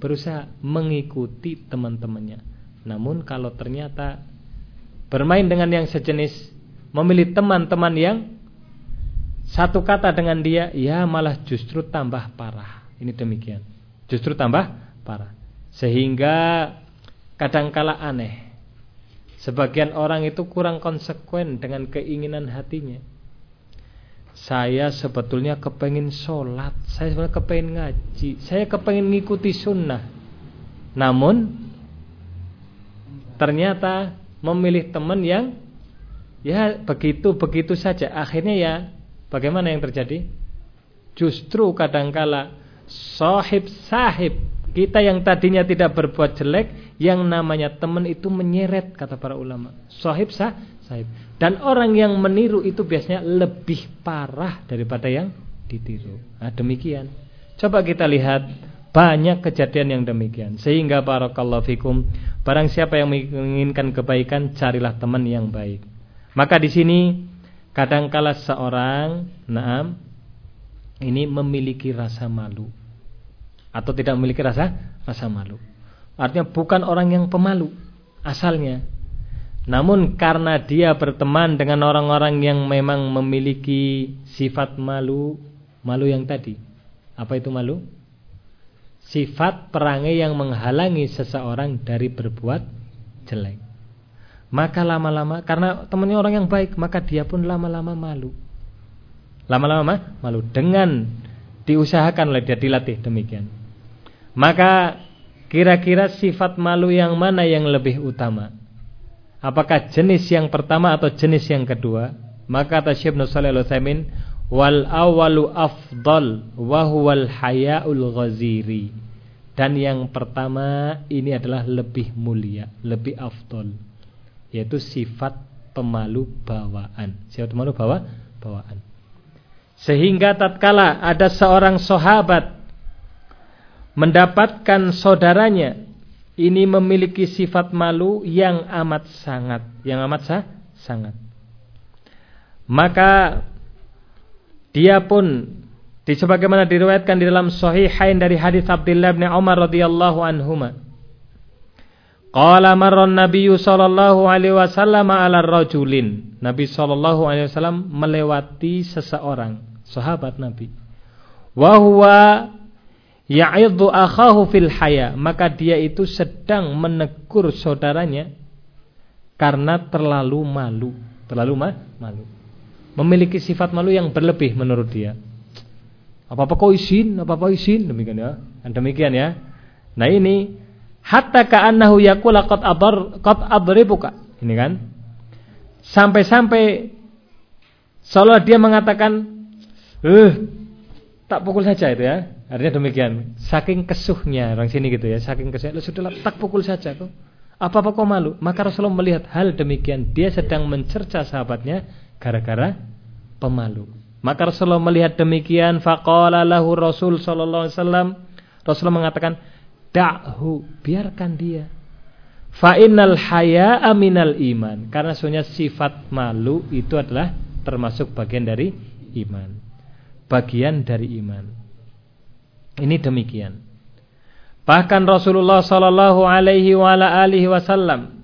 Speaker 1: berusaha mengikuti teman-temannya. Namun kalau ternyata bermain dengan yang sejenis, memilih teman-teman yang satu kata dengan dia, ya malah justru tambah parah. Ini demikian. Justru tambah parah. Sehingga kadangkala aneh. Sebagian orang itu kurang konsekuen dengan keinginan hatinya. Saya sebetulnya kepengen sholat, saya sebetulnya kepengen ngaji, saya kepengen ngikuti sunnah. Namun ternyata memilih teman yang ya begitu begitu saja. Akhirnya ya Bagaimana yang terjadi? Justru kadangkala sahib sahib kita yang tadinya tidak berbuat jelek, yang namanya teman itu menyeret kata para ulama. Sahib sah sahib. Dan orang yang meniru itu biasanya lebih parah daripada yang ditiru. Nah, demikian. Coba kita lihat banyak kejadian yang demikian. Sehingga barakallahu fikum, barang siapa yang menginginkan kebaikan, carilah teman yang baik. Maka di sini Kadangkala seorang naam ini memiliki rasa malu atau tidak memiliki rasa rasa malu. Artinya bukan orang yang pemalu asalnya. Namun karena dia berteman dengan orang-orang yang memang memiliki sifat malu, malu yang tadi. Apa itu malu? Sifat perangai yang menghalangi seseorang dari berbuat jelek. Maka lama-lama karena temannya orang yang baik, maka dia pun lama-lama malu. Lama-lama malu dengan diusahakan oleh dia dilatih demikian. Maka kira-kira sifat malu yang mana yang lebih utama? Apakah jenis yang pertama atau jenis yang kedua? Maka kata Syekh Nusali al-Utsaimin, wal awalu afdal wa huwal hayaul ghaziri. Dan yang pertama ini adalah lebih mulia, lebih afdal yaitu sifat pemalu bawaan. Sifat pemalu bawa bawaan. Sehingga tatkala ada seorang sahabat mendapatkan saudaranya ini memiliki sifat malu yang amat sangat, yang amat sah, sangat. Maka dia pun disebagaimana diriwayatkan di dalam sahihain dari hadis Abdullah bin Umar radhiyallahu anhuma Qala marran Nabi sallallahu alaihi wasallam ala rajulin. Nabi sallallahu alaihi wasallam melewati seseorang, sahabat Nabi. Wa huwa ya'idhu akhahu fil haya, maka dia itu sedang menegur saudaranya karena terlalu malu, terlalu ma malu. Memiliki sifat malu yang berlebih menurut dia. Apa-apa kau izin, apa-apa izin, demikian ya. Dan demikian ya. Nah ini hatta ka'annahu yaqula qad adar qad adribuka. Ini kan? Sampai-sampai seolah dia mengatakan, "Eh, tak pukul saja itu ya. Artinya demikian. Saking kesuhnya orang sini gitu ya. Saking kesuhnya. Sudahlah tak pukul saja kok. Apa-apa kau malu? Maka Rasulullah melihat hal demikian. Dia sedang mencerca sahabatnya gara-gara pemalu. Maka Rasulullah melihat demikian. Faqala lahu Rasul sallallahu alaihi wasallam. Rasulullah mengatakan, "Da'hu, biarkan dia." Fa innal haya'a minal iman. Karena sebenarnya sifat malu itu adalah termasuk bagian dari iman. Bagian dari iman. Ini demikian. Bahkan Rasulullah sallallahu alaihi wasallam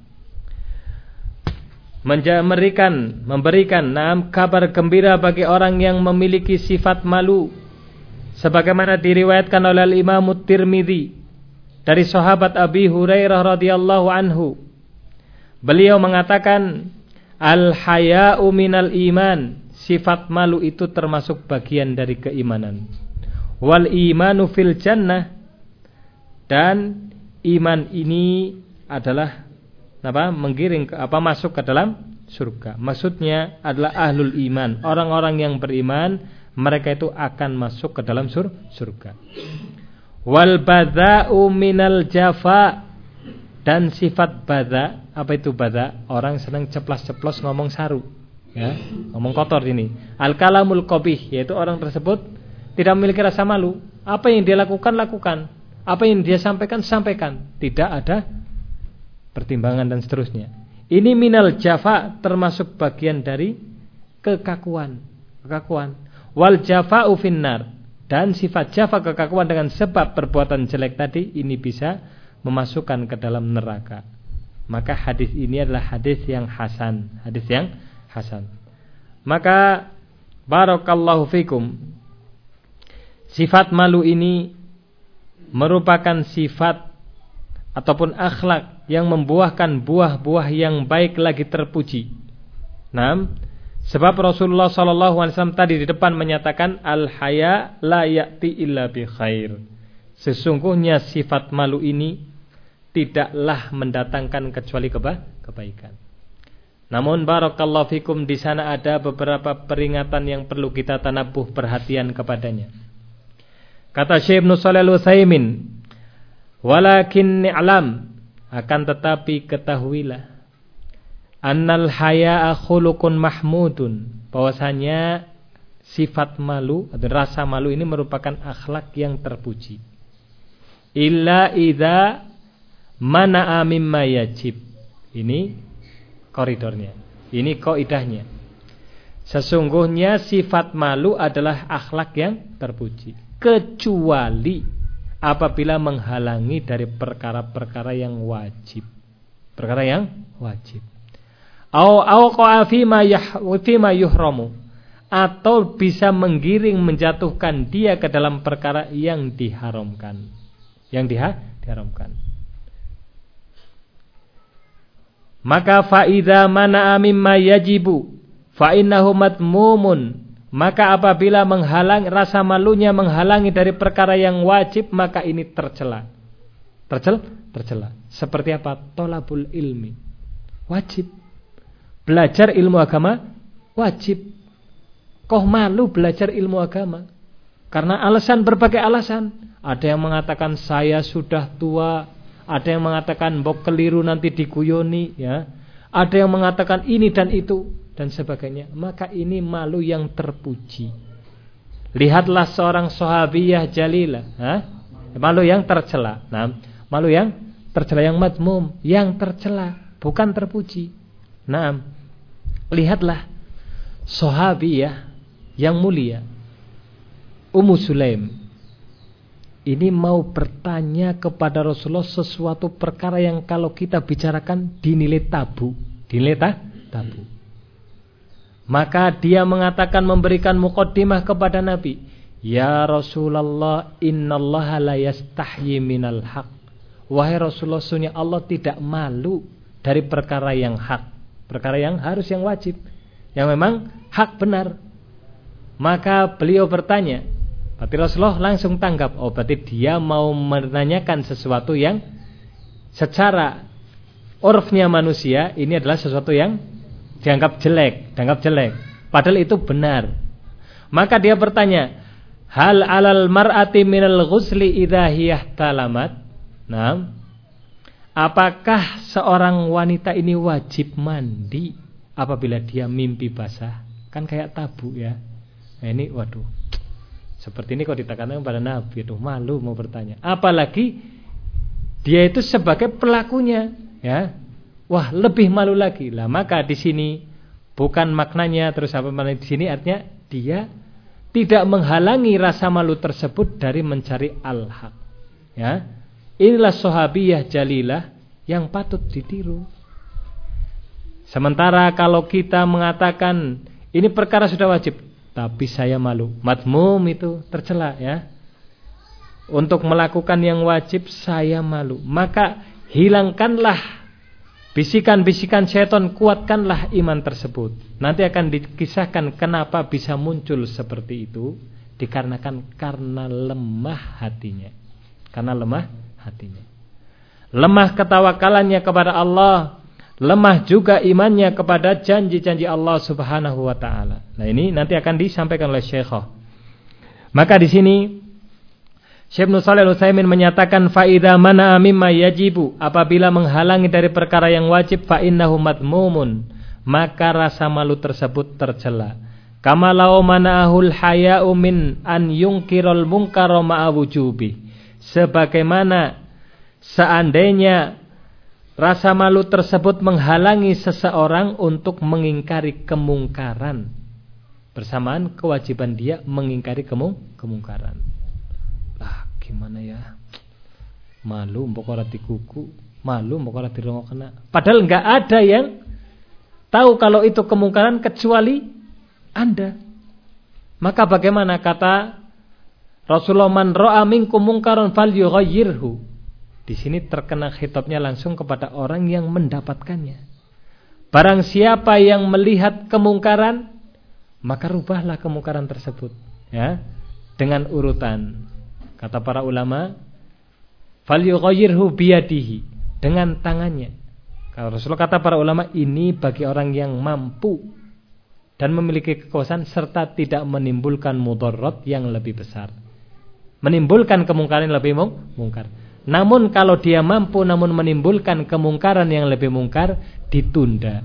Speaker 1: memberikan memberikan enam kabar gembira bagi orang yang memiliki sifat malu sebagaimana diriwayatkan oleh Imam Tirmizi dari sahabat Abi Hurairah radhiyallahu anhu beliau mengatakan al haya'u minal iman sifat malu itu termasuk bagian dari keimanan. Wal imanu fil jannah. Dan iman ini adalah apa? Menggiring ke, apa? Masuk ke dalam surga. Maksudnya adalah ahlul iman, orang-orang yang beriman, mereka itu akan masuk ke dalam sur surga. Wal bada'u minal jafa. Dan sifat bada, apa itu bada? Orang senang ceplas-ceplos ngomong saru, ya, ngomong kotor ini. Al kalamul qabih, yaitu orang tersebut tidak memiliki rasa malu. Apa yang dia lakukan lakukan. Apa yang dia sampaikan sampaikan, tidak ada pertimbangan dan seterusnya. Ini minal jafa termasuk bagian dari kekakuan, kekakuan. Wal jafa ufinnar dan sifat jafa kekakuan dengan sebab perbuatan jelek tadi ini bisa memasukkan ke dalam neraka. Maka hadis ini adalah hadis yang hasan, hadis yang hasan. Maka barakallahu fikum. Sifat malu ini merupakan sifat ataupun akhlak yang membuahkan buah-buah yang baik lagi terpuji. Nah, sebab Rasulullah sallallahu alaihi wasallam tadi di depan menyatakan al haya la ya'ti illa bi khair. Sesungguhnya sifat malu ini tidaklah mendatangkan kecuali keba kebaikan. Namun barakallahu fikum di sana ada beberapa peringatan yang perlu kita tanabuh perhatian kepadanya. Kata Syekh Ibn Salih Al-Utsaimin, "Walakin ni'lam akan tetapi ketahuilah annal haya'a khuluqun mahmudun." Bahwasanya sifat malu atau rasa malu ini merupakan akhlak yang terpuji. Illa idza mana'a mimma yajib. Ini koridornya. Ini kaidahnya. Sesungguhnya sifat malu adalah akhlak yang terpuji kecuali apabila menghalangi dari perkara-perkara yang wajib. Perkara yang wajib. Atau bisa menggiring menjatuhkan dia ke dalam perkara yang diharamkan. Yang diha, diharamkan. Maka faida mana mimma yajibu fa innahu matmumun maka apabila menghalang rasa malunya menghalangi dari perkara yang wajib maka ini tercela. Tercel? Tercela. Seperti apa? Tolabul ilmi. Wajib. Belajar ilmu agama wajib. Kau malu belajar ilmu agama? Karena alasan berbagai alasan. Ada yang mengatakan saya sudah tua, ada yang mengatakan bok keliru nanti diguyoni ya. Ada yang mengatakan ini dan itu dan sebagainya, maka ini malu yang terpuji. Lihatlah seorang sahabiyah jalilah, ha? malu yang tercela. Nah, malu yang tercela yang madmum, yang tercela, bukan terpuji. Nah, lihatlah sahabiyah yang mulia, Ummu Sulaim. Ini mau bertanya kepada Rasulullah sesuatu perkara yang kalau kita bicarakan dinilai tabu, dinilai tabu. Maka dia mengatakan memberikan mukaddimah kepada Nabi. Ya Rasulullah innallaha la yastahyi minal haq. Wahai Rasulullah sunya Allah tidak malu dari perkara yang hak. Perkara yang harus yang wajib. Yang memang hak benar. Maka beliau bertanya. Berarti Rasulullah langsung tanggap. Oh berarti dia mau menanyakan sesuatu yang secara urfnya manusia ini adalah sesuatu yang dianggap jelek, dianggap jelek. Padahal itu benar. Maka dia bertanya, Hal alal mar'ati minal ghusli idha talamat? Nah, apakah seorang wanita ini wajib mandi apabila dia mimpi basah? Kan kayak tabu ya. Nah, ini waduh. Seperti ini kok ditekankan pada Nabi, itu malu mau bertanya. Apalagi dia itu sebagai pelakunya, ya. Wah, lebih malu lagi. Lah, maka di sini bukan maknanya terus apa maknanya di sini artinya dia tidak menghalangi rasa malu tersebut dari mencari al-haq. Ya. Inilah sahabiyah jalilah yang patut ditiru. Sementara kalau kita mengatakan ini perkara sudah wajib, tapi saya malu. Matmum itu tercela ya. Untuk melakukan yang wajib saya malu. Maka hilangkanlah Bisikan-bisikan setan kuatkanlah iman tersebut. Nanti akan dikisahkan kenapa bisa muncul seperti itu. Dikarenakan karena lemah hatinya. Karena lemah hatinya. Lemah ketawakalannya kepada Allah. Lemah juga imannya kepada janji-janji Allah subhanahu wa ta'ala. Nah ini nanti akan disampaikan oleh Syekhah. Maka di sini Syekh Nusalih Utsaimin menyatakan faida mana mimma yajibu apabila menghalangi dari perkara yang wajib fa innahu madmumun maka rasa malu tersebut tercela. Kama lau mana'ahul haya'u min an yungkirul munkara ma'a wujubi. Sebagaimana seandainya rasa malu tersebut menghalangi seseorang untuk mengingkari kemungkaran. Bersamaan kewajiban dia mengingkari kemung kemungkaran. Gimana ya? Malu mbok ora dikuku malu mbok ora dirongokna padahal enggak ada yang tahu kalau itu kemungkaran kecuali Anda. Maka bagaimana kata Rasulullah man ra'a minkum mungkaran falyughayyirhu di sini terkena khitabnya langsung kepada orang yang mendapatkannya barang siapa yang melihat kemungkaran maka rubahlah kemungkaran tersebut ya dengan urutan Kata para ulama, falyughayyirhu biyadihi dengan tangannya. Kalau Rasulullah kata para ulama ini bagi orang yang mampu dan memiliki kekuasaan serta tidak menimbulkan mudarat yang lebih besar. Menimbulkan kemungkaran yang lebih mungkar. Namun kalau dia mampu namun menimbulkan kemungkaran yang lebih mungkar ditunda.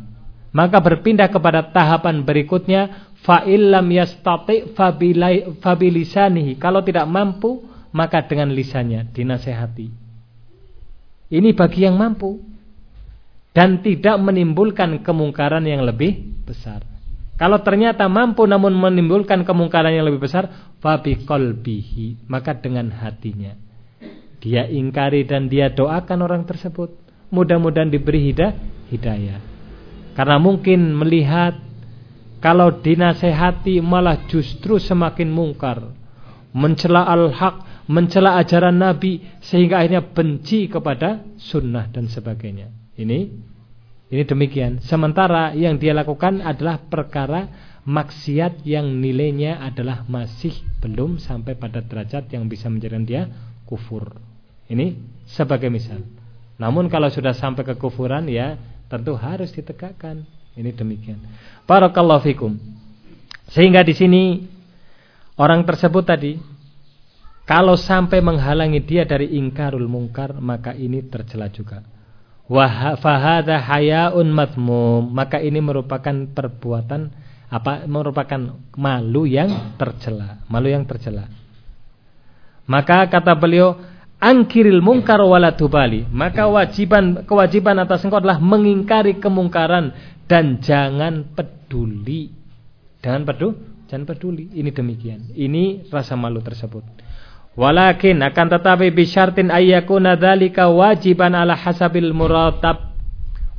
Speaker 1: Maka berpindah kepada tahapan berikutnya fa illam yastati fabilisanihi. Kalau tidak mampu maka dengan lisannya dinasehati. Ini bagi yang mampu dan tidak menimbulkan kemungkaran yang lebih besar. Kalau ternyata mampu namun menimbulkan kemungkaran yang lebih besar, fabi kolbihi, maka dengan hatinya. Dia ingkari dan dia doakan orang tersebut. Mudah-mudahan diberi hidayah. Karena mungkin melihat kalau dinasehati malah justru semakin mungkar. Mencela al-haq mencela ajaran Nabi sehingga akhirnya benci kepada sunnah dan sebagainya. Ini ini demikian. Sementara yang dia lakukan adalah perkara maksiat yang nilainya adalah masih belum sampai pada derajat yang bisa menjadikan dia kufur. Ini sebagai misal. Namun kalau sudah sampai ke kufuran ya tentu harus ditegakkan. Ini demikian. Barakallahu fikum. Sehingga di sini orang tersebut tadi kalau sampai menghalangi dia dari ingkarul mungkar maka ini tercela juga. Wa fahadha hayaun maka ini merupakan perbuatan apa merupakan malu yang tercela, malu yang tercela. Maka kata beliau angkiril mungkar wala tubali. Maka wajiban kewajiban atas engkau adalah mengingkari kemungkaran dan jangan peduli. Jangan peduli, jangan peduli. Ini demikian. Ini rasa malu tersebut. Walakin akan tetapi bisyartin ayyakuna dzalika wajiban ala hasabil muratab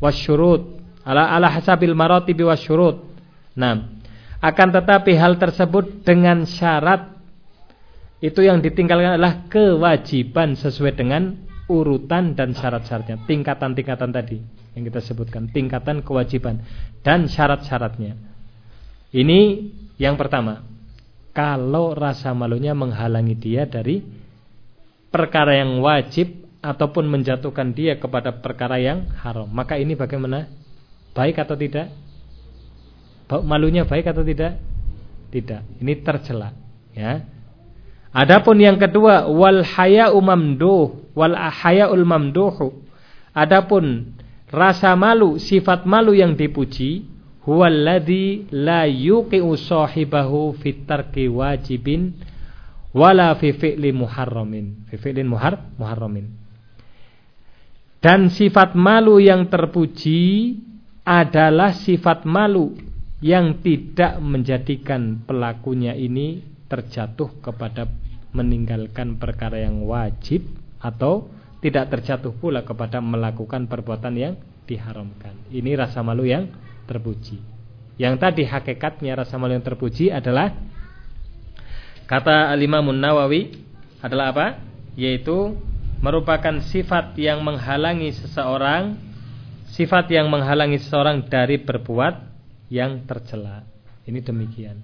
Speaker 1: wasyurut ala ala hasabil maratib wasyurut. Nah, akan tetapi hal tersebut dengan syarat itu yang ditinggalkan adalah kewajiban sesuai dengan urutan dan syarat-syaratnya, tingkatan-tingkatan tadi yang kita sebutkan, tingkatan kewajiban dan syarat-syaratnya. Ini yang pertama kalau rasa malunya menghalangi dia dari perkara yang wajib ataupun menjatuhkan dia kepada perkara yang haram. Maka ini bagaimana? Baik atau tidak? Malunya baik atau tidak? Tidak. Ini tercela, ya. Adapun yang kedua wal haya'u mamduh wal haya'ul mamduhu. Adapun rasa malu, sifat malu yang dipuji huwallazi la yuqi'u sahibahu fit tarki wajibin wala fi fi'li muharramin. Fi fi'lin muhar muharramin. Dan sifat malu yang terpuji adalah sifat malu yang tidak menjadikan pelakunya ini terjatuh kepada meninggalkan perkara yang wajib atau tidak terjatuh pula kepada melakukan perbuatan yang diharamkan. Ini rasa malu yang terpuji. Yang tadi hakikatnya rasa malu yang terpuji adalah kata Al-Imam Nawawi adalah apa? Yaitu merupakan sifat yang menghalangi seseorang sifat yang menghalangi seseorang dari berbuat yang tercela. Ini demikian.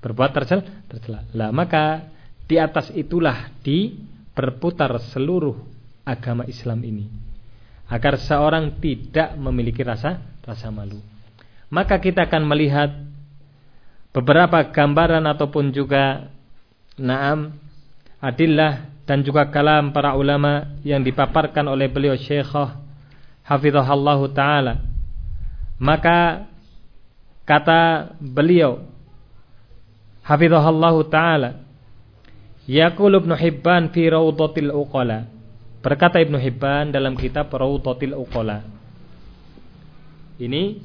Speaker 1: Berbuat tercela, tercela. Lah maka di atas itulah diperputar seluruh agama Islam ini. Agar seorang tidak memiliki rasa rasa malu. Maka kita akan melihat beberapa gambaran ataupun juga naam adillah dan juga kalam para ulama yang dipaparkan oleh beliau Syekhah Hafizahullah taala. Maka kata beliau Hafizahullah taala Yaqul Ibnu Hibban fi Rawdatil Uqala. Berkata Ibnu Hibban dalam kitab Rawdatil Uqala. Ini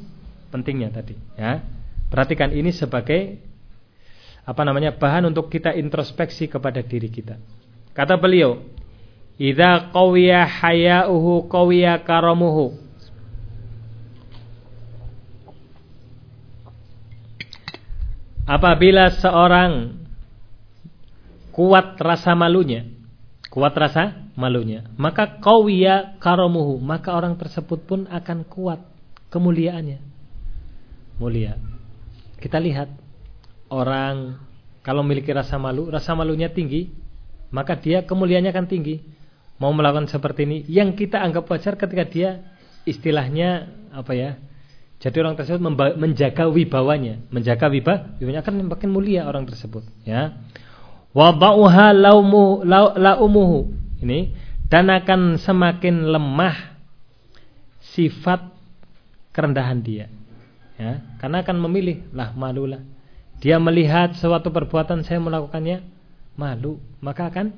Speaker 1: pentingnya tadi, ya. Perhatikan ini sebagai apa namanya? bahan untuk kita introspeksi kepada diri kita. Kata beliau, "Idza qawiya haya'uhu qawiya karamuhu." Apabila seorang kuat rasa malunya, kuat rasa malunya, maka kawiya karomuhu, maka orang tersebut pun akan kuat kemuliaannya. Mulia. Kita lihat orang kalau memiliki rasa malu, rasa malunya tinggi, maka dia kemuliaannya akan tinggi. Mau melakukan seperti ini, yang kita anggap wajar ketika dia istilahnya apa ya? Jadi orang tersebut menjaga wibawanya, menjaga wibawanya akan makin mulia orang tersebut, ya wadauha laumu laumuhu. Ini dan akan semakin lemah sifat kerendahan dia. Ya karena akan memilih lah malulah dia melihat suatu perbuatan saya melakukannya malu. Maka akan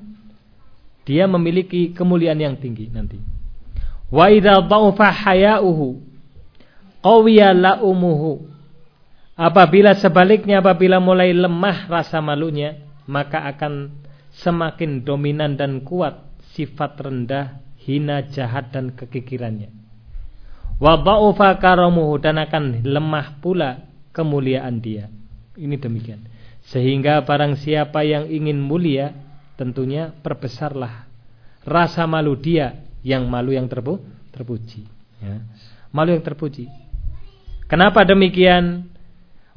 Speaker 1: dia memiliki kemuliaan yang tinggi nanti. Wa idza dhaufa hayauhu qawiya laumuhu. Apabila sebaliknya apabila mulai lemah rasa malunya maka akan semakin dominan dan kuat sifat rendah, hina, jahat dan kekikirannya. Wa dha'ufa karamuhu dan akan lemah pula kemuliaan dia. Ini demikian. Sehingga barang siapa yang ingin mulia, tentunya perbesarlah rasa malu dia yang malu yang terpu terpuji. Ya. Malu yang terpuji. Kenapa demikian?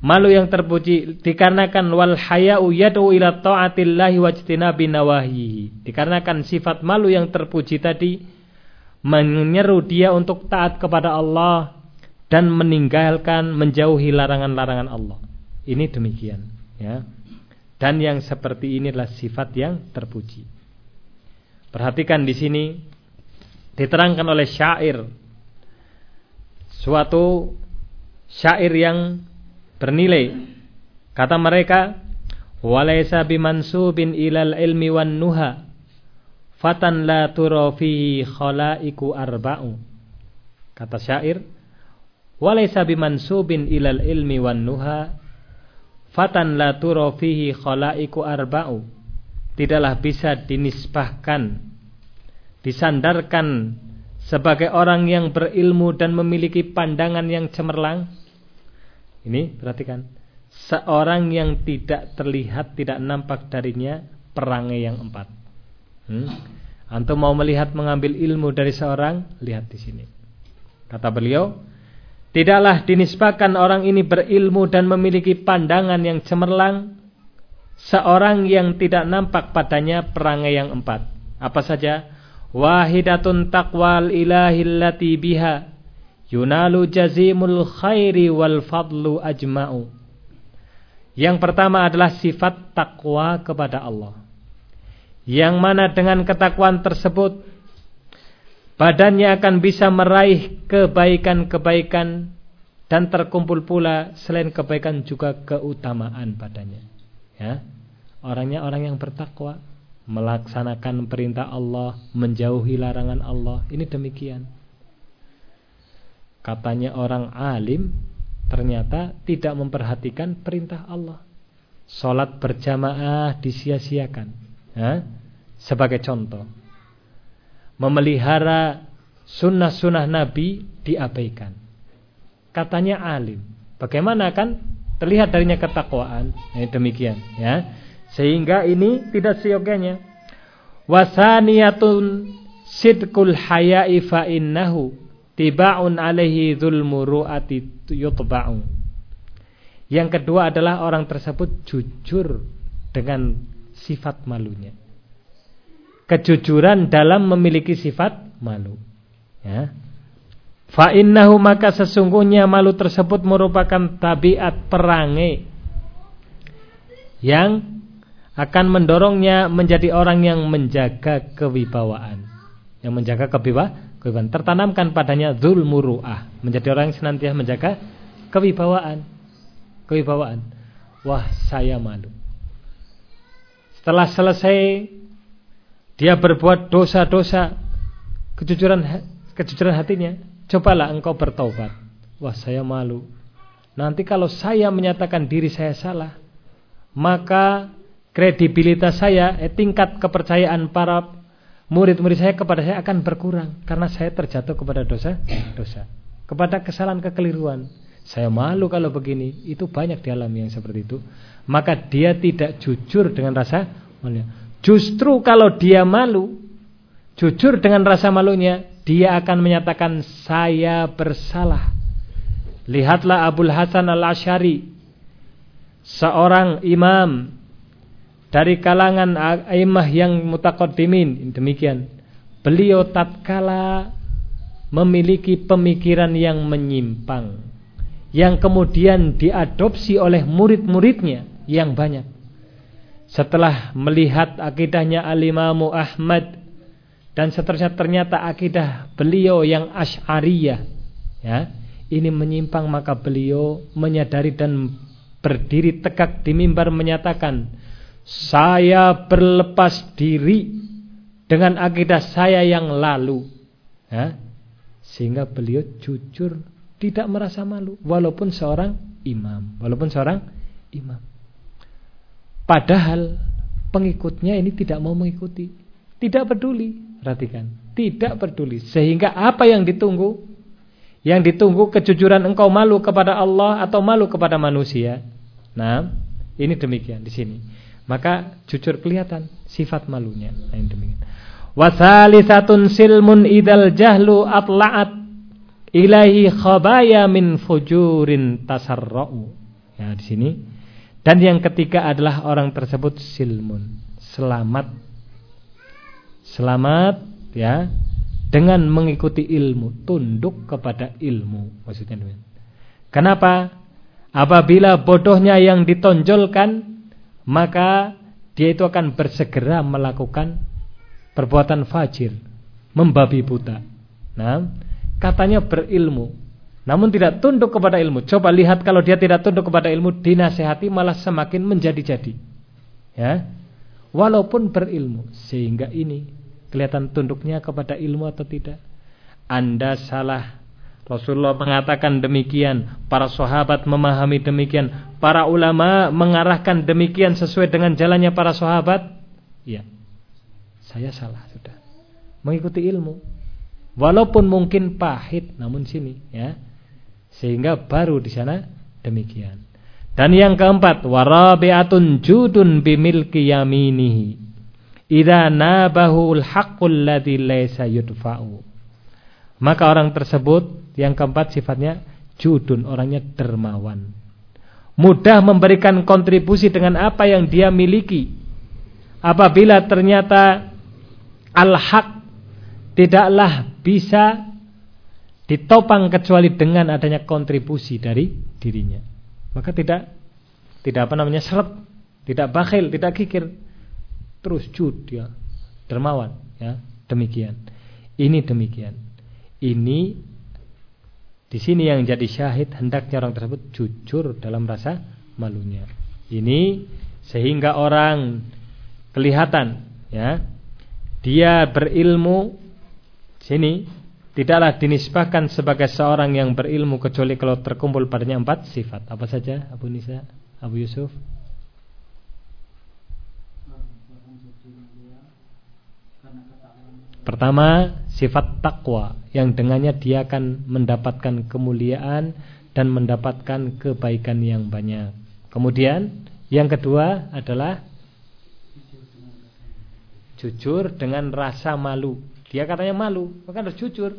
Speaker 1: Malu yang terpuji dikarenakan wal haya'u yad'u ila ta'atillahi wajtinabi nawahihi. Dikarenakan sifat malu yang terpuji tadi menyeru dia untuk taat kepada Allah dan meninggalkan menjauhi larangan-larangan Allah. Ini demikian, ya. Dan yang seperti ini adalah sifat yang terpuji. Perhatikan di sini diterangkan oleh syair suatu syair yang bernilai. Kata mereka, "Walaysa bimansubin ilal ilmi wan nuha, fatan la tura khalaiku arba'u." Kata syair, "Walaysa bimansubin ilal ilmi wan nuha, fatan la tura khalaiku arba'u." Tidaklah bisa dinisbahkan, disandarkan sebagai orang yang berilmu dan memiliki pandangan yang cemerlang ini perhatikan. Seorang yang tidak terlihat, tidak nampak darinya perangai yang empat. Hmm? Antum mau melihat mengambil ilmu dari seorang, lihat di sini. Kata beliau, tidaklah dinisbahkan orang ini berilmu dan memiliki pandangan yang cemerlang seorang yang tidak nampak padanya perangai yang empat. Apa saja? Wahidatun taqwal ilahillati biha Yunalu jazimul khairi wal fadlu ajma'u. Yang pertama adalah sifat takwa kepada Allah. yang mana dengan ketakwaan tersebut badannya akan bisa meraih kebaikan-kebaikan dan terkumpul pula selain kebaikan juga keutamaan padanya. Ya. Orangnya orang yang bertakwa, melaksanakan perintah Allah, menjauhi larangan Allah. Ini demikian. Katanya orang alim ternyata tidak memperhatikan perintah Allah. Salat berjamaah disia-siakan. Ya. Sebagai contoh memelihara sunnah-sunnah Nabi diabaikan. Katanya alim. Bagaimana kan terlihat darinya ketakwaan. Nah, demikian ya. Sehingga ini tidak seyogianya. Wasaniyatun sidqul haya'i fa innahu tibaun alaihi dzulmu ru'ati yutba'u. Yang kedua adalah orang tersebut jujur dengan sifat malunya kejujuran dalam memiliki sifat malu. Ya. Fa innahu maka sesungguhnya malu tersebut merupakan tabiat perangai yang akan mendorongnya menjadi orang yang menjaga kewibawaan. Yang menjaga kewibawaan. Tertanamkan padanya zulmuru'ah. Menjadi orang yang senantiasa menjaga kewibawaan. Kewibawaan. Wah saya malu. Setelah selesai dia berbuat dosa-dosa kejujuran kejujuran hatinya, cobalah engkau bertobat. Wah, saya malu. Nanti kalau saya menyatakan diri saya salah, maka kredibilitas saya, eh, tingkat kepercayaan para murid-murid saya kepada saya akan berkurang karena saya terjatuh kepada dosa-dosa, kepada kesalahan kekeliruan. Saya malu kalau begini, itu banyak di alam yang seperti itu. Maka dia tidak jujur dengan rasa malu. Justru kalau dia malu, jujur dengan rasa malunya, dia akan menyatakan saya bersalah. Lihatlah Abdul Hasan Al-Asy'ari, seorang imam dari kalangan imah yang mutaqaddimin, demikian. Beliau tatkala memiliki pemikiran yang menyimpang yang kemudian diadopsi oleh murid-muridnya yang banyak setelah melihat akidahnya Alimamu Ahmad dan seterusnya ternyata akidah beliau yang Asy'ariyah ya ini menyimpang maka beliau menyadari dan berdiri tegak di mimbar menyatakan saya berlepas diri dengan akidah saya yang lalu ya sehingga beliau jujur tidak merasa malu walaupun seorang imam walaupun seorang imam Padahal pengikutnya ini tidak mau mengikuti. Tidak peduli. Perhatikan. Tidak peduli. Sehingga apa yang ditunggu? Yang ditunggu kejujuran engkau malu kepada Allah atau malu kepada manusia. Nah, ini demikian di sini. Maka jujur kelihatan sifat malunya. Nah, ini demikian. Wasalisatun silmun idal jahlu atla'at ilahi khabaya min fujurin tasarra'u. Ya, di sini dan yang ketiga adalah orang tersebut silmun, selamat. Selamat ya dengan mengikuti ilmu, tunduk kepada ilmu maksudnya. Kenapa? Apabila bodohnya yang ditonjolkan, maka dia itu akan bersegera melakukan perbuatan fajir, membabi buta. Nah, katanya berilmu, namun tidak tunduk kepada ilmu. Coba lihat kalau dia tidak tunduk kepada ilmu, dinasehati malah semakin menjadi-jadi. Ya. Walaupun berilmu, sehingga ini kelihatan tunduknya kepada ilmu atau tidak. Anda salah. Rasulullah mengatakan demikian, para sahabat memahami demikian, para ulama mengarahkan demikian sesuai dengan jalannya para sahabat. Ya. Saya salah sudah. Mengikuti ilmu. Walaupun mungkin pahit namun sini ya sehingga baru di sana demikian. Dan yang keempat, warabi'atun judun bimilki yaminihi. Idza nabahul haqqul ladzi laisa yudfa'u. Maka orang tersebut yang keempat sifatnya judun, orangnya dermawan. Mudah memberikan kontribusi dengan apa yang dia miliki. Apabila ternyata al-haq tidaklah bisa ditopang kecuali dengan adanya kontribusi dari dirinya. Maka tidak tidak apa namanya seret, tidak bakhil, tidak kikir. terus jud ya, dermawan ya, demikian. Ini demikian. Ini di sini yang jadi syahid hendaknya orang tersebut jujur dalam rasa malunya. Ini sehingga orang kelihatan ya dia berilmu sini tidaklah dinisbahkan sebagai seorang yang berilmu kecuali kalau terkumpul padanya empat sifat. Apa saja Abu Nisa, Abu Yusuf? Pertama, sifat takwa yang dengannya dia akan mendapatkan kemuliaan dan mendapatkan kebaikan yang banyak. Kemudian, yang kedua adalah jujur dengan rasa malu. Dia katanya malu, maka harus jujur.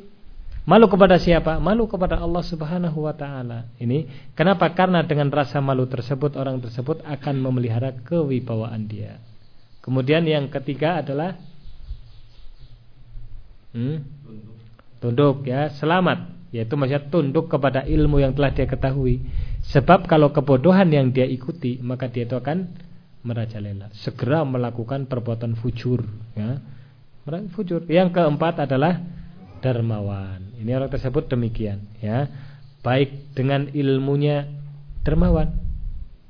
Speaker 1: Malu kepada siapa? Malu kepada Allah Subhanahu wa taala. Ini kenapa? Karena dengan rasa malu tersebut orang tersebut akan memelihara kewibawaan dia. Kemudian yang ketiga adalah hmm, tunduk ya, selamat, yaitu maksudnya tunduk kepada ilmu yang telah dia ketahui. Sebab kalau kebodohan yang dia ikuti, maka dia itu akan merajalela, segera melakukan perbuatan fujur ya fujur. Yang keempat adalah dermawan. Ini orang tersebut demikian, ya. Baik dengan ilmunya dermawan,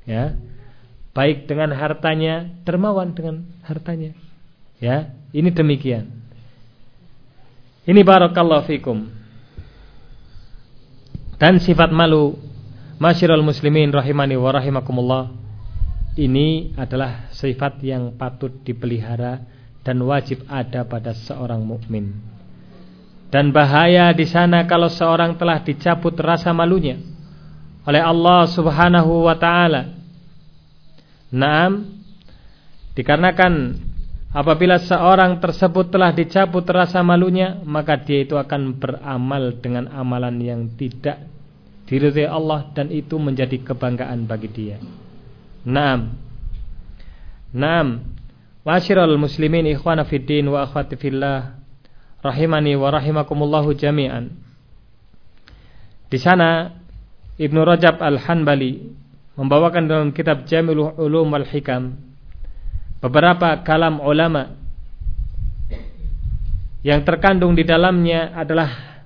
Speaker 1: ya. Baik dengan hartanya dermawan dengan hartanya. Ya, ini demikian. Ini barakallahu fikum. Dan sifat malu Masyirul muslimin rahimani wa rahimakumullah Ini adalah sifat yang patut dipelihara dan wajib ada pada seorang mukmin. Dan bahaya di sana kalau seorang telah dicabut rasa malunya oleh Allah Subhanahu wa taala. Naam, dikarenakan apabila seorang tersebut telah dicabut rasa malunya, maka dia itu akan beramal dengan amalan yang tidak diridhai Allah dan itu menjadi kebanggaan bagi dia. Naam. Naam, Masyiral muslimin ikhwana fiddin wa akhwati fillah rahimani wa rahimakumullahu jami'an. Di sana Ibnu Rajab Al-Hanbali membawakan dalam kitab Jamilul Ulum wal Hikam beberapa kalam ulama yang terkandung di dalamnya adalah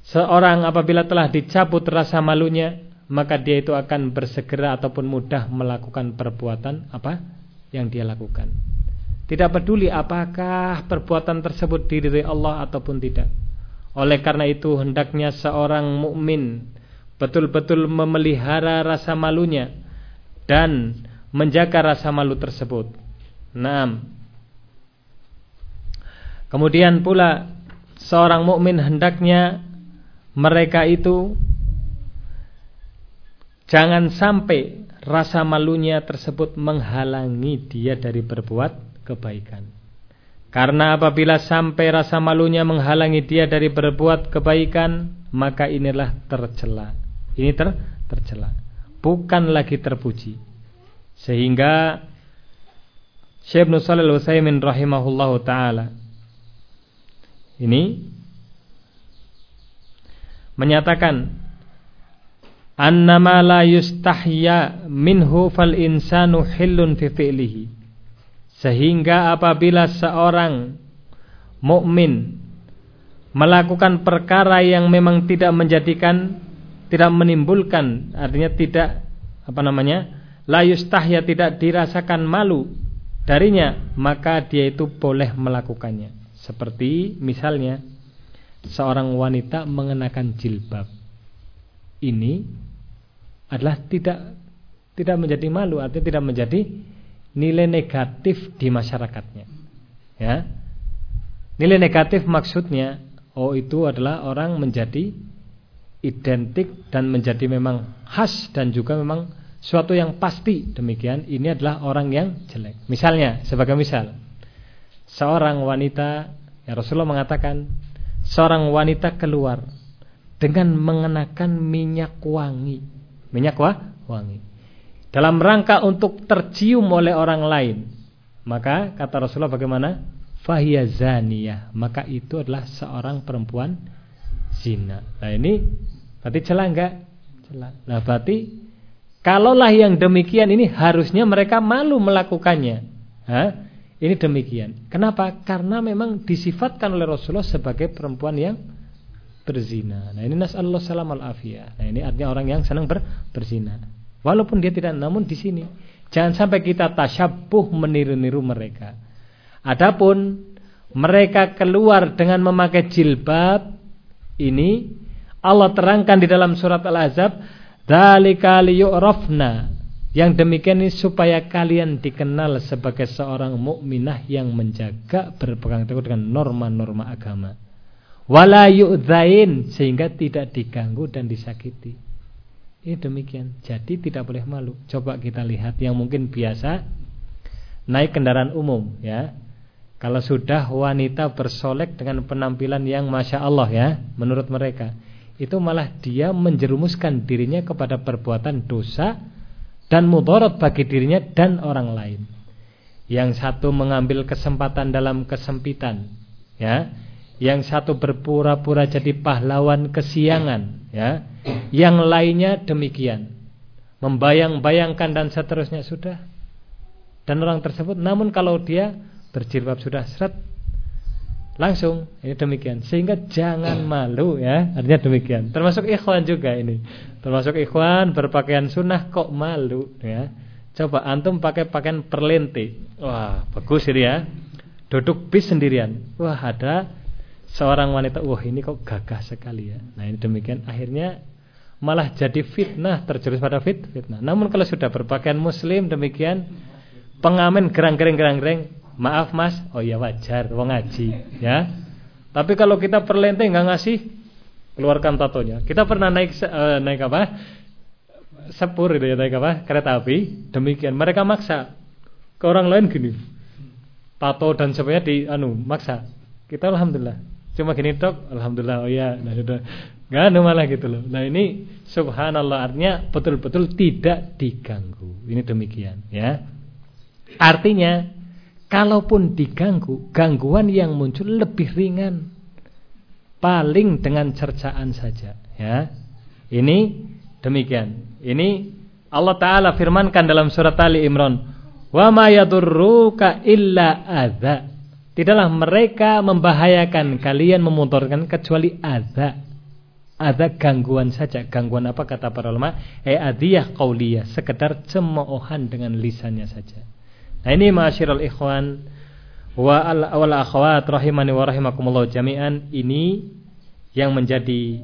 Speaker 1: seorang apabila telah dicabut rasa malunya maka dia itu akan bersegera ataupun mudah melakukan perbuatan apa? yang dia lakukan. Tidak peduli apakah perbuatan tersebut diri Allah ataupun tidak. Oleh karena itu hendaknya seorang mukmin betul-betul memelihara rasa malunya dan menjaga rasa malu tersebut. Naam. Kemudian pula seorang mukmin hendaknya mereka itu jangan sampai rasa malunya tersebut menghalangi dia dari berbuat kebaikan. Karena apabila sampai rasa malunya menghalangi dia dari berbuat kebaikan, maka inilah tercela. Ini ter tercela, bukan lagi terpuji. Sehingga Syekh Nusal al-Utsaimin rahimahullahu taala ini menyatakan annama la yustahya minhu fal insanu hillun fi fi'lihi. Sehingga apabila seorang mukmin melakukan perkara yang memang tidak menjadikan tidak menimbulkan artinya tidak apa namanya la yustahya tidak dirasakan malu darinya maka dia itu boleh melakukannya. Seperti misalnya seorang wanita mengenakan jilbab. Ini adalah tidak tidak menjadi malu artinya tidak menjadi nilai negatif di masyarakatnya. Ya. Nilai negatif maksudnya oh itu adalah orang menjadi identik dan menjadi memang khas dan juga memang suatu yang pasti demikian ini adalah orang yang jelek misalnya sebagai misal seorang wanita ya Rasulullah mengatakan seorang wanita keluar dengan mengenakan minyak wangi minyak wah, wangi. Dalam rangka untuk tercium oleh orang lain. Maka kata Rasulullah bagaimana? Fahiyya zaniyah. Maka itu adalah seorang perempuan zina. Nah ini berarti celah enggak? Celah. Nah berarti kalaulah yang demikian ini harusnya mereka malu melakukannya. Hah? Ini demikian. Kenapa? Karena memang disifatkan oleh Rasulullah sebagai perempuan yang berzina. Nah ini nasallahu salam al afiyah. Nah ini artinya orang yang senang ber, berzina. Walaupun dia tidak, namun di sini jangan sampai kita tasyabuh meniru-niru mereka. Adapun mereka keluar dengan memakai jilbab ini Allah terangkan di dalam surat Al-Ahzab, "Dzalika liyu'rafna." Yang demikian ini supaya kalian dikenal sebagai seorang mukminah yang menjaga berpegang teguh dengan norma-norma agama. Wala yu'dzain sehingga tidak diganggu dan disakiti. Ini demikian. Jadi tidak boleh malu. Coba kita lihat yang mungkin biasa naik kendaraan umum ya. Kalau sudah wanita bersolek dengan penampilan yang masya Allah ya, menurut mereka, itu malah dia menjerumuskan dirinya kepada perbuatan dosa dan mudarat bagi dirinya dan orang lain. Yang satu mengambil kesempatan dalam kesempitan, ya. Yang satu berpura-pura jadi pahlawan kesiangan, ya. Yang lainnya demikian. Membayang-bayangkan dan seterusnya sudah. Dan orang tersebut namun kalau dia berjilbab sudah seret Langsung ini demikian. Sehingga jangan malu ya. Artinya demikian. Termasuk ikhwan juga ini. Termasuk ikhwan berpakaian sunnah kok malu ya. Coba antum pakai pakaian perlente. Wah, bagus ini ya. Duduk bis sendirian. Wah, ada seorang wanita. Wah, ini kok gagah sekali ya. Nah, ini demikian akhirnya malah jadi fitnah, terjerumus pada fit fitnah. Namun kalau sudah berpakaian muslim demikian pengamen gerang-gereng-gerang Maaf mas, oh ya wajar, wong ngaji, ya. Tapi kalau kita perlente nggak ngasih, keluarkan tatonya. Kita pernah naik uh, naik apa? Sepur itu ya naik apa? Kereta api. Demikian mereka maksa ke orang lain gini, tato dan sebagainya di anu maksa. Kita alhamdulillah. Cuma gini dok, alhamdulillah. Oh ya, nah sudah. Gak anu malah gitu loh. Nah ini subhanallah artinya betul-betul tidak diganggu. Ini demikian ya. Artinya Kalaupun diganggu, gangguan yang muncul lebih ringan. Paling dengan cercaan saja, ya. Ini demikian. Ini Allah taala firmankan dalam surat Ali Imran, "Wa ma yadurruka illa adza." Tidaklah mereka membahayakan kalian memotorkan kecuali adza. Ada gangguan saja. Gangguan apa kata para ulama? Eh adiyah qauliyah, sekedar cemoohan dengan lisannya saja. Nah ini ma'asyiral ikhwan wa al akhwat rahimani wa rahimakumullah jami'an ini yang menjadi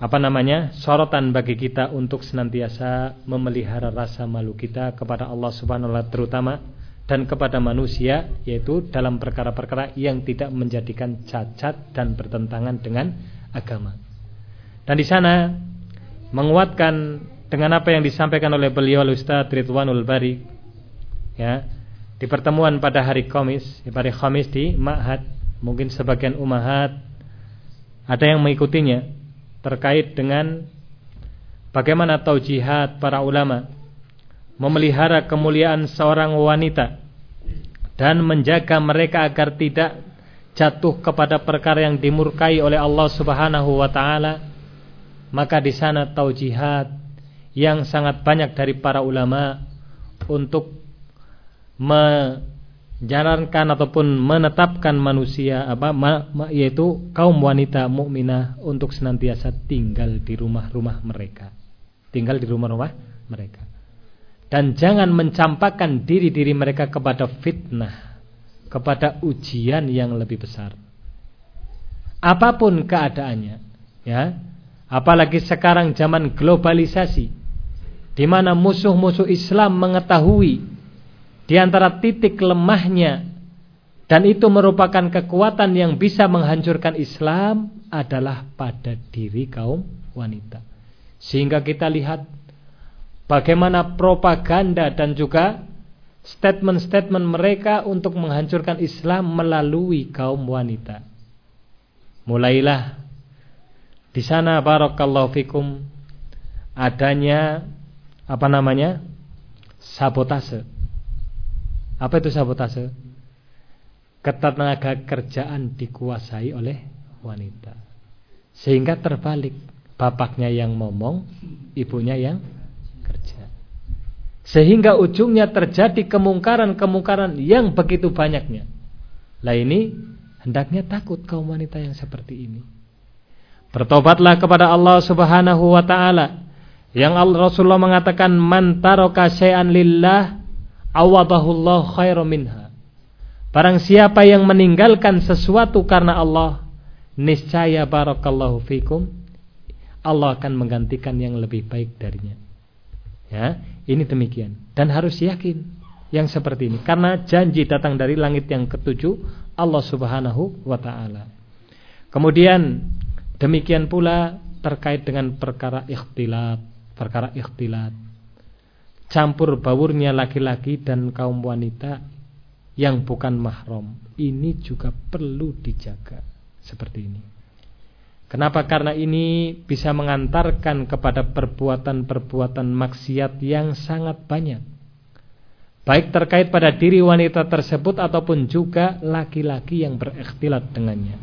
Speaker 1: apa namanya sorotan bagi kita untuk senantiasa memelihara rasa malu kita kepada Allah Subhanahu wa taala terutama dan kepada manusia yaitu dalam perkara-perkara yang tidak menjadikan cacat dan bertentangan dengan agama. Dan di sana menguatkan dengan apa yang disampaikan oleh beliau Ustaz Ridwanul Bari ya. Di pertemuan pada hari Kamis, hari Kamis di Ma'had, mungkin sebagian umahat ada yang mengikutinya terkait dengan bagaimana taujihat para ulama memelihara kemuliaan seorang wanita dan menjaga mereka agar tidak jatuh kepada perkara yang dimurkai oleh Allah Subhanahu wa taala. Maka di sana taujihat yang sangat banyak dari para ulama untuk menjalankan ataupun menetapkan manusia apa ma, ma, yaitu kaum wanita mukminah untuk senantiasa tinggal di rumah-rumah mereka. Tinggal di rumah-rumah mereka. Dan jangan mencampakkan diri-diri mereka kepada fitnah, kepada ujian yang lebih besar. Apa pun keadaannya, ya. Apalagi sekarang zaman globalisasi di mana musuh-musuh Islam mengetahui di antara titik lemahnya dan itu merupakan kekuatan yang bisa menghancurkan Islam adalah pada diri kaum wanita. Sehingga kita lihat bagaimana propaganda dan juga statement-statement mereka untuk menghancurkan Islam melalui kaum wanita. Mulailah di sana barakallahu fikum adanya apa namanya? sabotase apa itu sabotase? Ketenaga kerjaan dikuasai oleh wanita. Sehingga terbalik, bapaknya yang ngomong, ibunya yang kerja. Sehingga ujungnya terjadi kemungkaran-kemungkaran yang begitu banyaknya. Lah ini hendaknya takut kaum wanita yang seperti ini. Bertobatlah kepada Allah Subhanahu wa taala. Yang Rasulullah mengatakan man taraka lillah khairu minha. Barang siapa yang meninggalkan sesuatu karena Allah, niscaya barakallahu fikum Allah akan menggantikan yang lebih baik darinya. Ya, ini demikian dan harus yakin yang seperti ini karena janji datang dari langit yang ketujuh Allah Subhanahu wa taala. Kemudian demikian pula terkait dengan perkara ikhtilat, perkara ikhtilat. Campur baurnya laki-laki dan kaum wanita yang bukan mahram. Ini juga perlu dijaga seperti ini. Kenapa? Karena ini bisa mengantarkan kepada perbuatan-perbuatan maksiat yang sangat banyak. Baik terkait pada diri wanita tersebut ataupun juga laki-laki yang berikhtilat dengannya.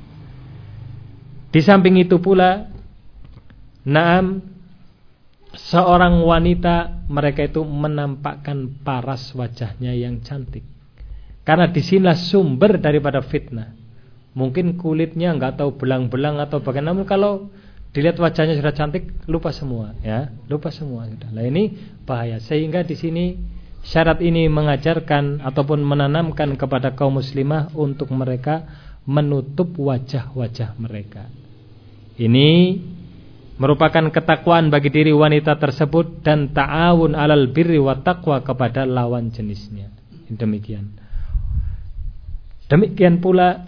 Speaker 1: Di samping itu pula, naam seorang wanita mereka itu menampakkan paras wajahnya yang cantik. Karena di sinilah sumber daripada fitnah. Mungkin kulitnya nggak tahu belang-belang atau bagaimana. Namun kalau dilihat wajahnya sudah cantik, lupa semua, ya, lupa semua. Nah ini bahaya. Sehingga di sini syarat ini mengajarkan ataupun menanamkan kepada kaum muslimah untuk mereka menutup wajah-wajah mereka. Ini merupakan ketakwaan bagi diri wanita tersebut dan ta'awun alal birri wa taqwa kepada lawan jenisnya. Demikian. Demikian pula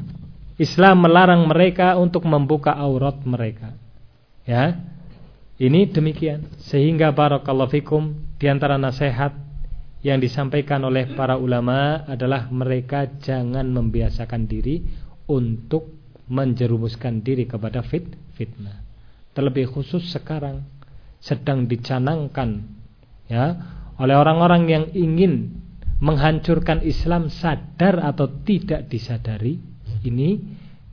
Speaker 1: Islam melarang mereka untuk membuka aurat mereka. Ya. Ini demikian. Sehingga barakallahu fikum di antara nasihat yang disampaikan oleh para ulama adalah mereka jangan membiasakan diri untuk menjerumuskan diri kepada fit fitnah. Terlebih khusus sekarang sedang dicanangkan ya oleh orang-orang yang ingin menghancurkan Islam sadar atau tidak disadari ini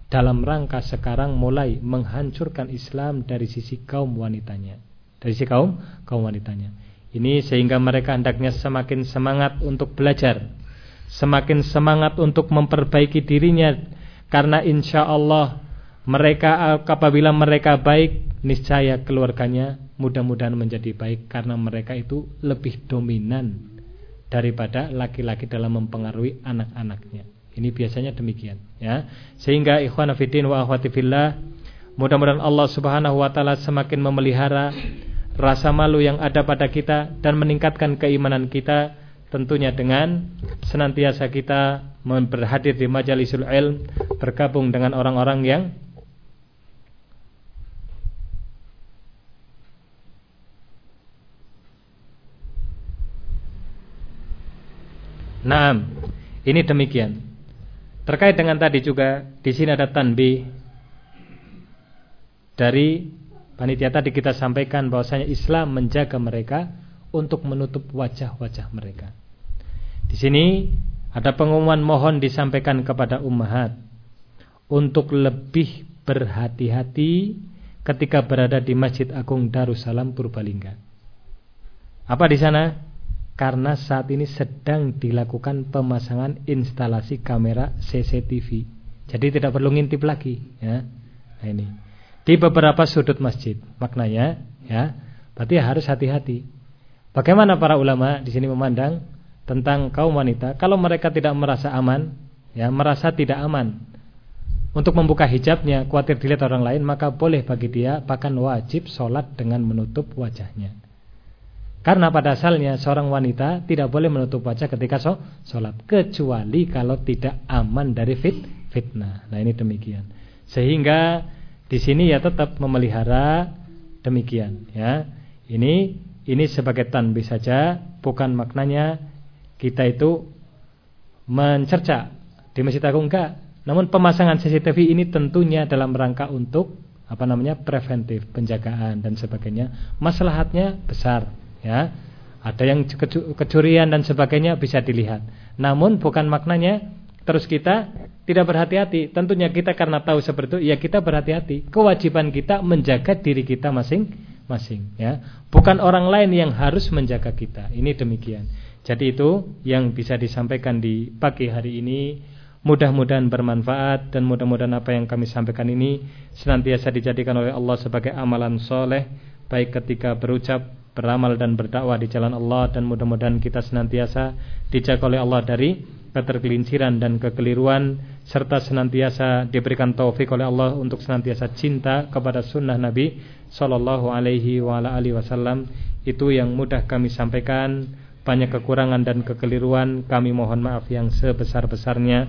Speaker 1: dalam rangka sekarang mulai menghancurkan Islam dari sisi kaum wanitanya dari sisi kaum kaum wanitanya. Ini sehingga mereka hendaknya semakin semangat untuk belajar semakin semangat untuk memperbaiki dirinya karena insya Allah mereka apabila mereka baik niscaya keluarganya mudah-mudahan menjadi baik karena mereka itu lebih dominan daripada laki-laki dalam mempengaruhi anak-anaknya. Ini biasanya demikian, ya. Sehingga ikhwan fillah wa akhwati fillah, mudah-mudahan Allah Subhanahu wa taala semakin memelihara rasa malu yang ada pada kita dan meningkatkan keimanan kita tentunya dengan senantiasa kita berhadir di majalisul ilm bergabung dengan orang-orang yang Naam, ini demikian. Terkait dengan tadi juga di sini ada tanbih dari panitia tadi kita sampaikan bahwasanya Islam menjaga mereka untuk menutup wajah-wajah mereka. Di sini ada pengumuman mohon disampaikan kepada ummahat untuk lebih berhati-hati ketika berada di Masjid Agung Darussalam Purbalingga. Apa di sana? Karena saat ini sedang dilakukan pemasangan instalasi kamera CCTV. Jadi tidak perlu ngintip lagi, ya. Nah ini di beberapa sudut masjid. Maknanya, ya, berarti harus hati-hati. Bagaimana para ulama di sini memandang tentang kaum wanita kalau mereka tidak merasa aman, ya, merasa tidak aman untuk membuka hijabnya, khawatir dilihat orang lain, maka boleh bagi dia bahkan wajib sholat dengan menutup wajahnya. Karena pada asalnya seorang wanita tidak boleh menutup wajah ketika sholat kecuali kalau tidak aman dari fit fitnah. Nah ini demikian. Sehingga di sini ya tetap memelihara demikian. Ya ini ini sebagai tanbih saja, bukan maknanya kita itu mencerca di Masjid Agung enggak. Namun pemasangan CCTV ini tentunya dalam rangka untuk apa namanya preventif, penjagaan dan sebagainya. Maslahatnya besar ya ada yang kecurian dan sebagainya bisa dilihat namun bukan maknanya terus kita tidak berhati-hati tentunya kita karena tahu seperti itu ya kita berhati-hati kewajiban kita menjaga diri kita masing masing-masing ya. Bukan orang lain yang harus menjaga kita. Ini demikian. Jadi itu yang bisa disampaikan di pagi hari ini. Mudah-mudahan bermanfaat dan mudah-mudahan apa yang kami sampaikan ini senantiasa dijadikan oleh Allah sebagai amalan soleh baik ketika berucap, beramal dan berdakwah di jalan Allah dan mudah-mudahan kita senantiasa dijaga oleh Allah dari ketergelinciran dan kekeliruan serta senantiasa diberikan taufik oleh Allah untuk senantiasa cinta kepada sunnah Nabi Sallallahu Alaihi Wasallam. Itu yang mudah kami sampaikan. Banyak kekurangan dan kekeliruan kami mohon maaf yang sebesar-besarnya.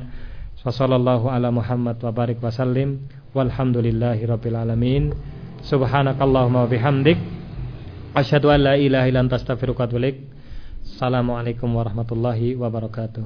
Speaker 1: Sallallahu ala Muhammad wa barik wasallim walhamdulillahi subhanakallahumma bihamdik asyhadu an la ilaha illa anta astaghfiruka wa atubu Assalamualaikum warahmatullahi wabarakatuh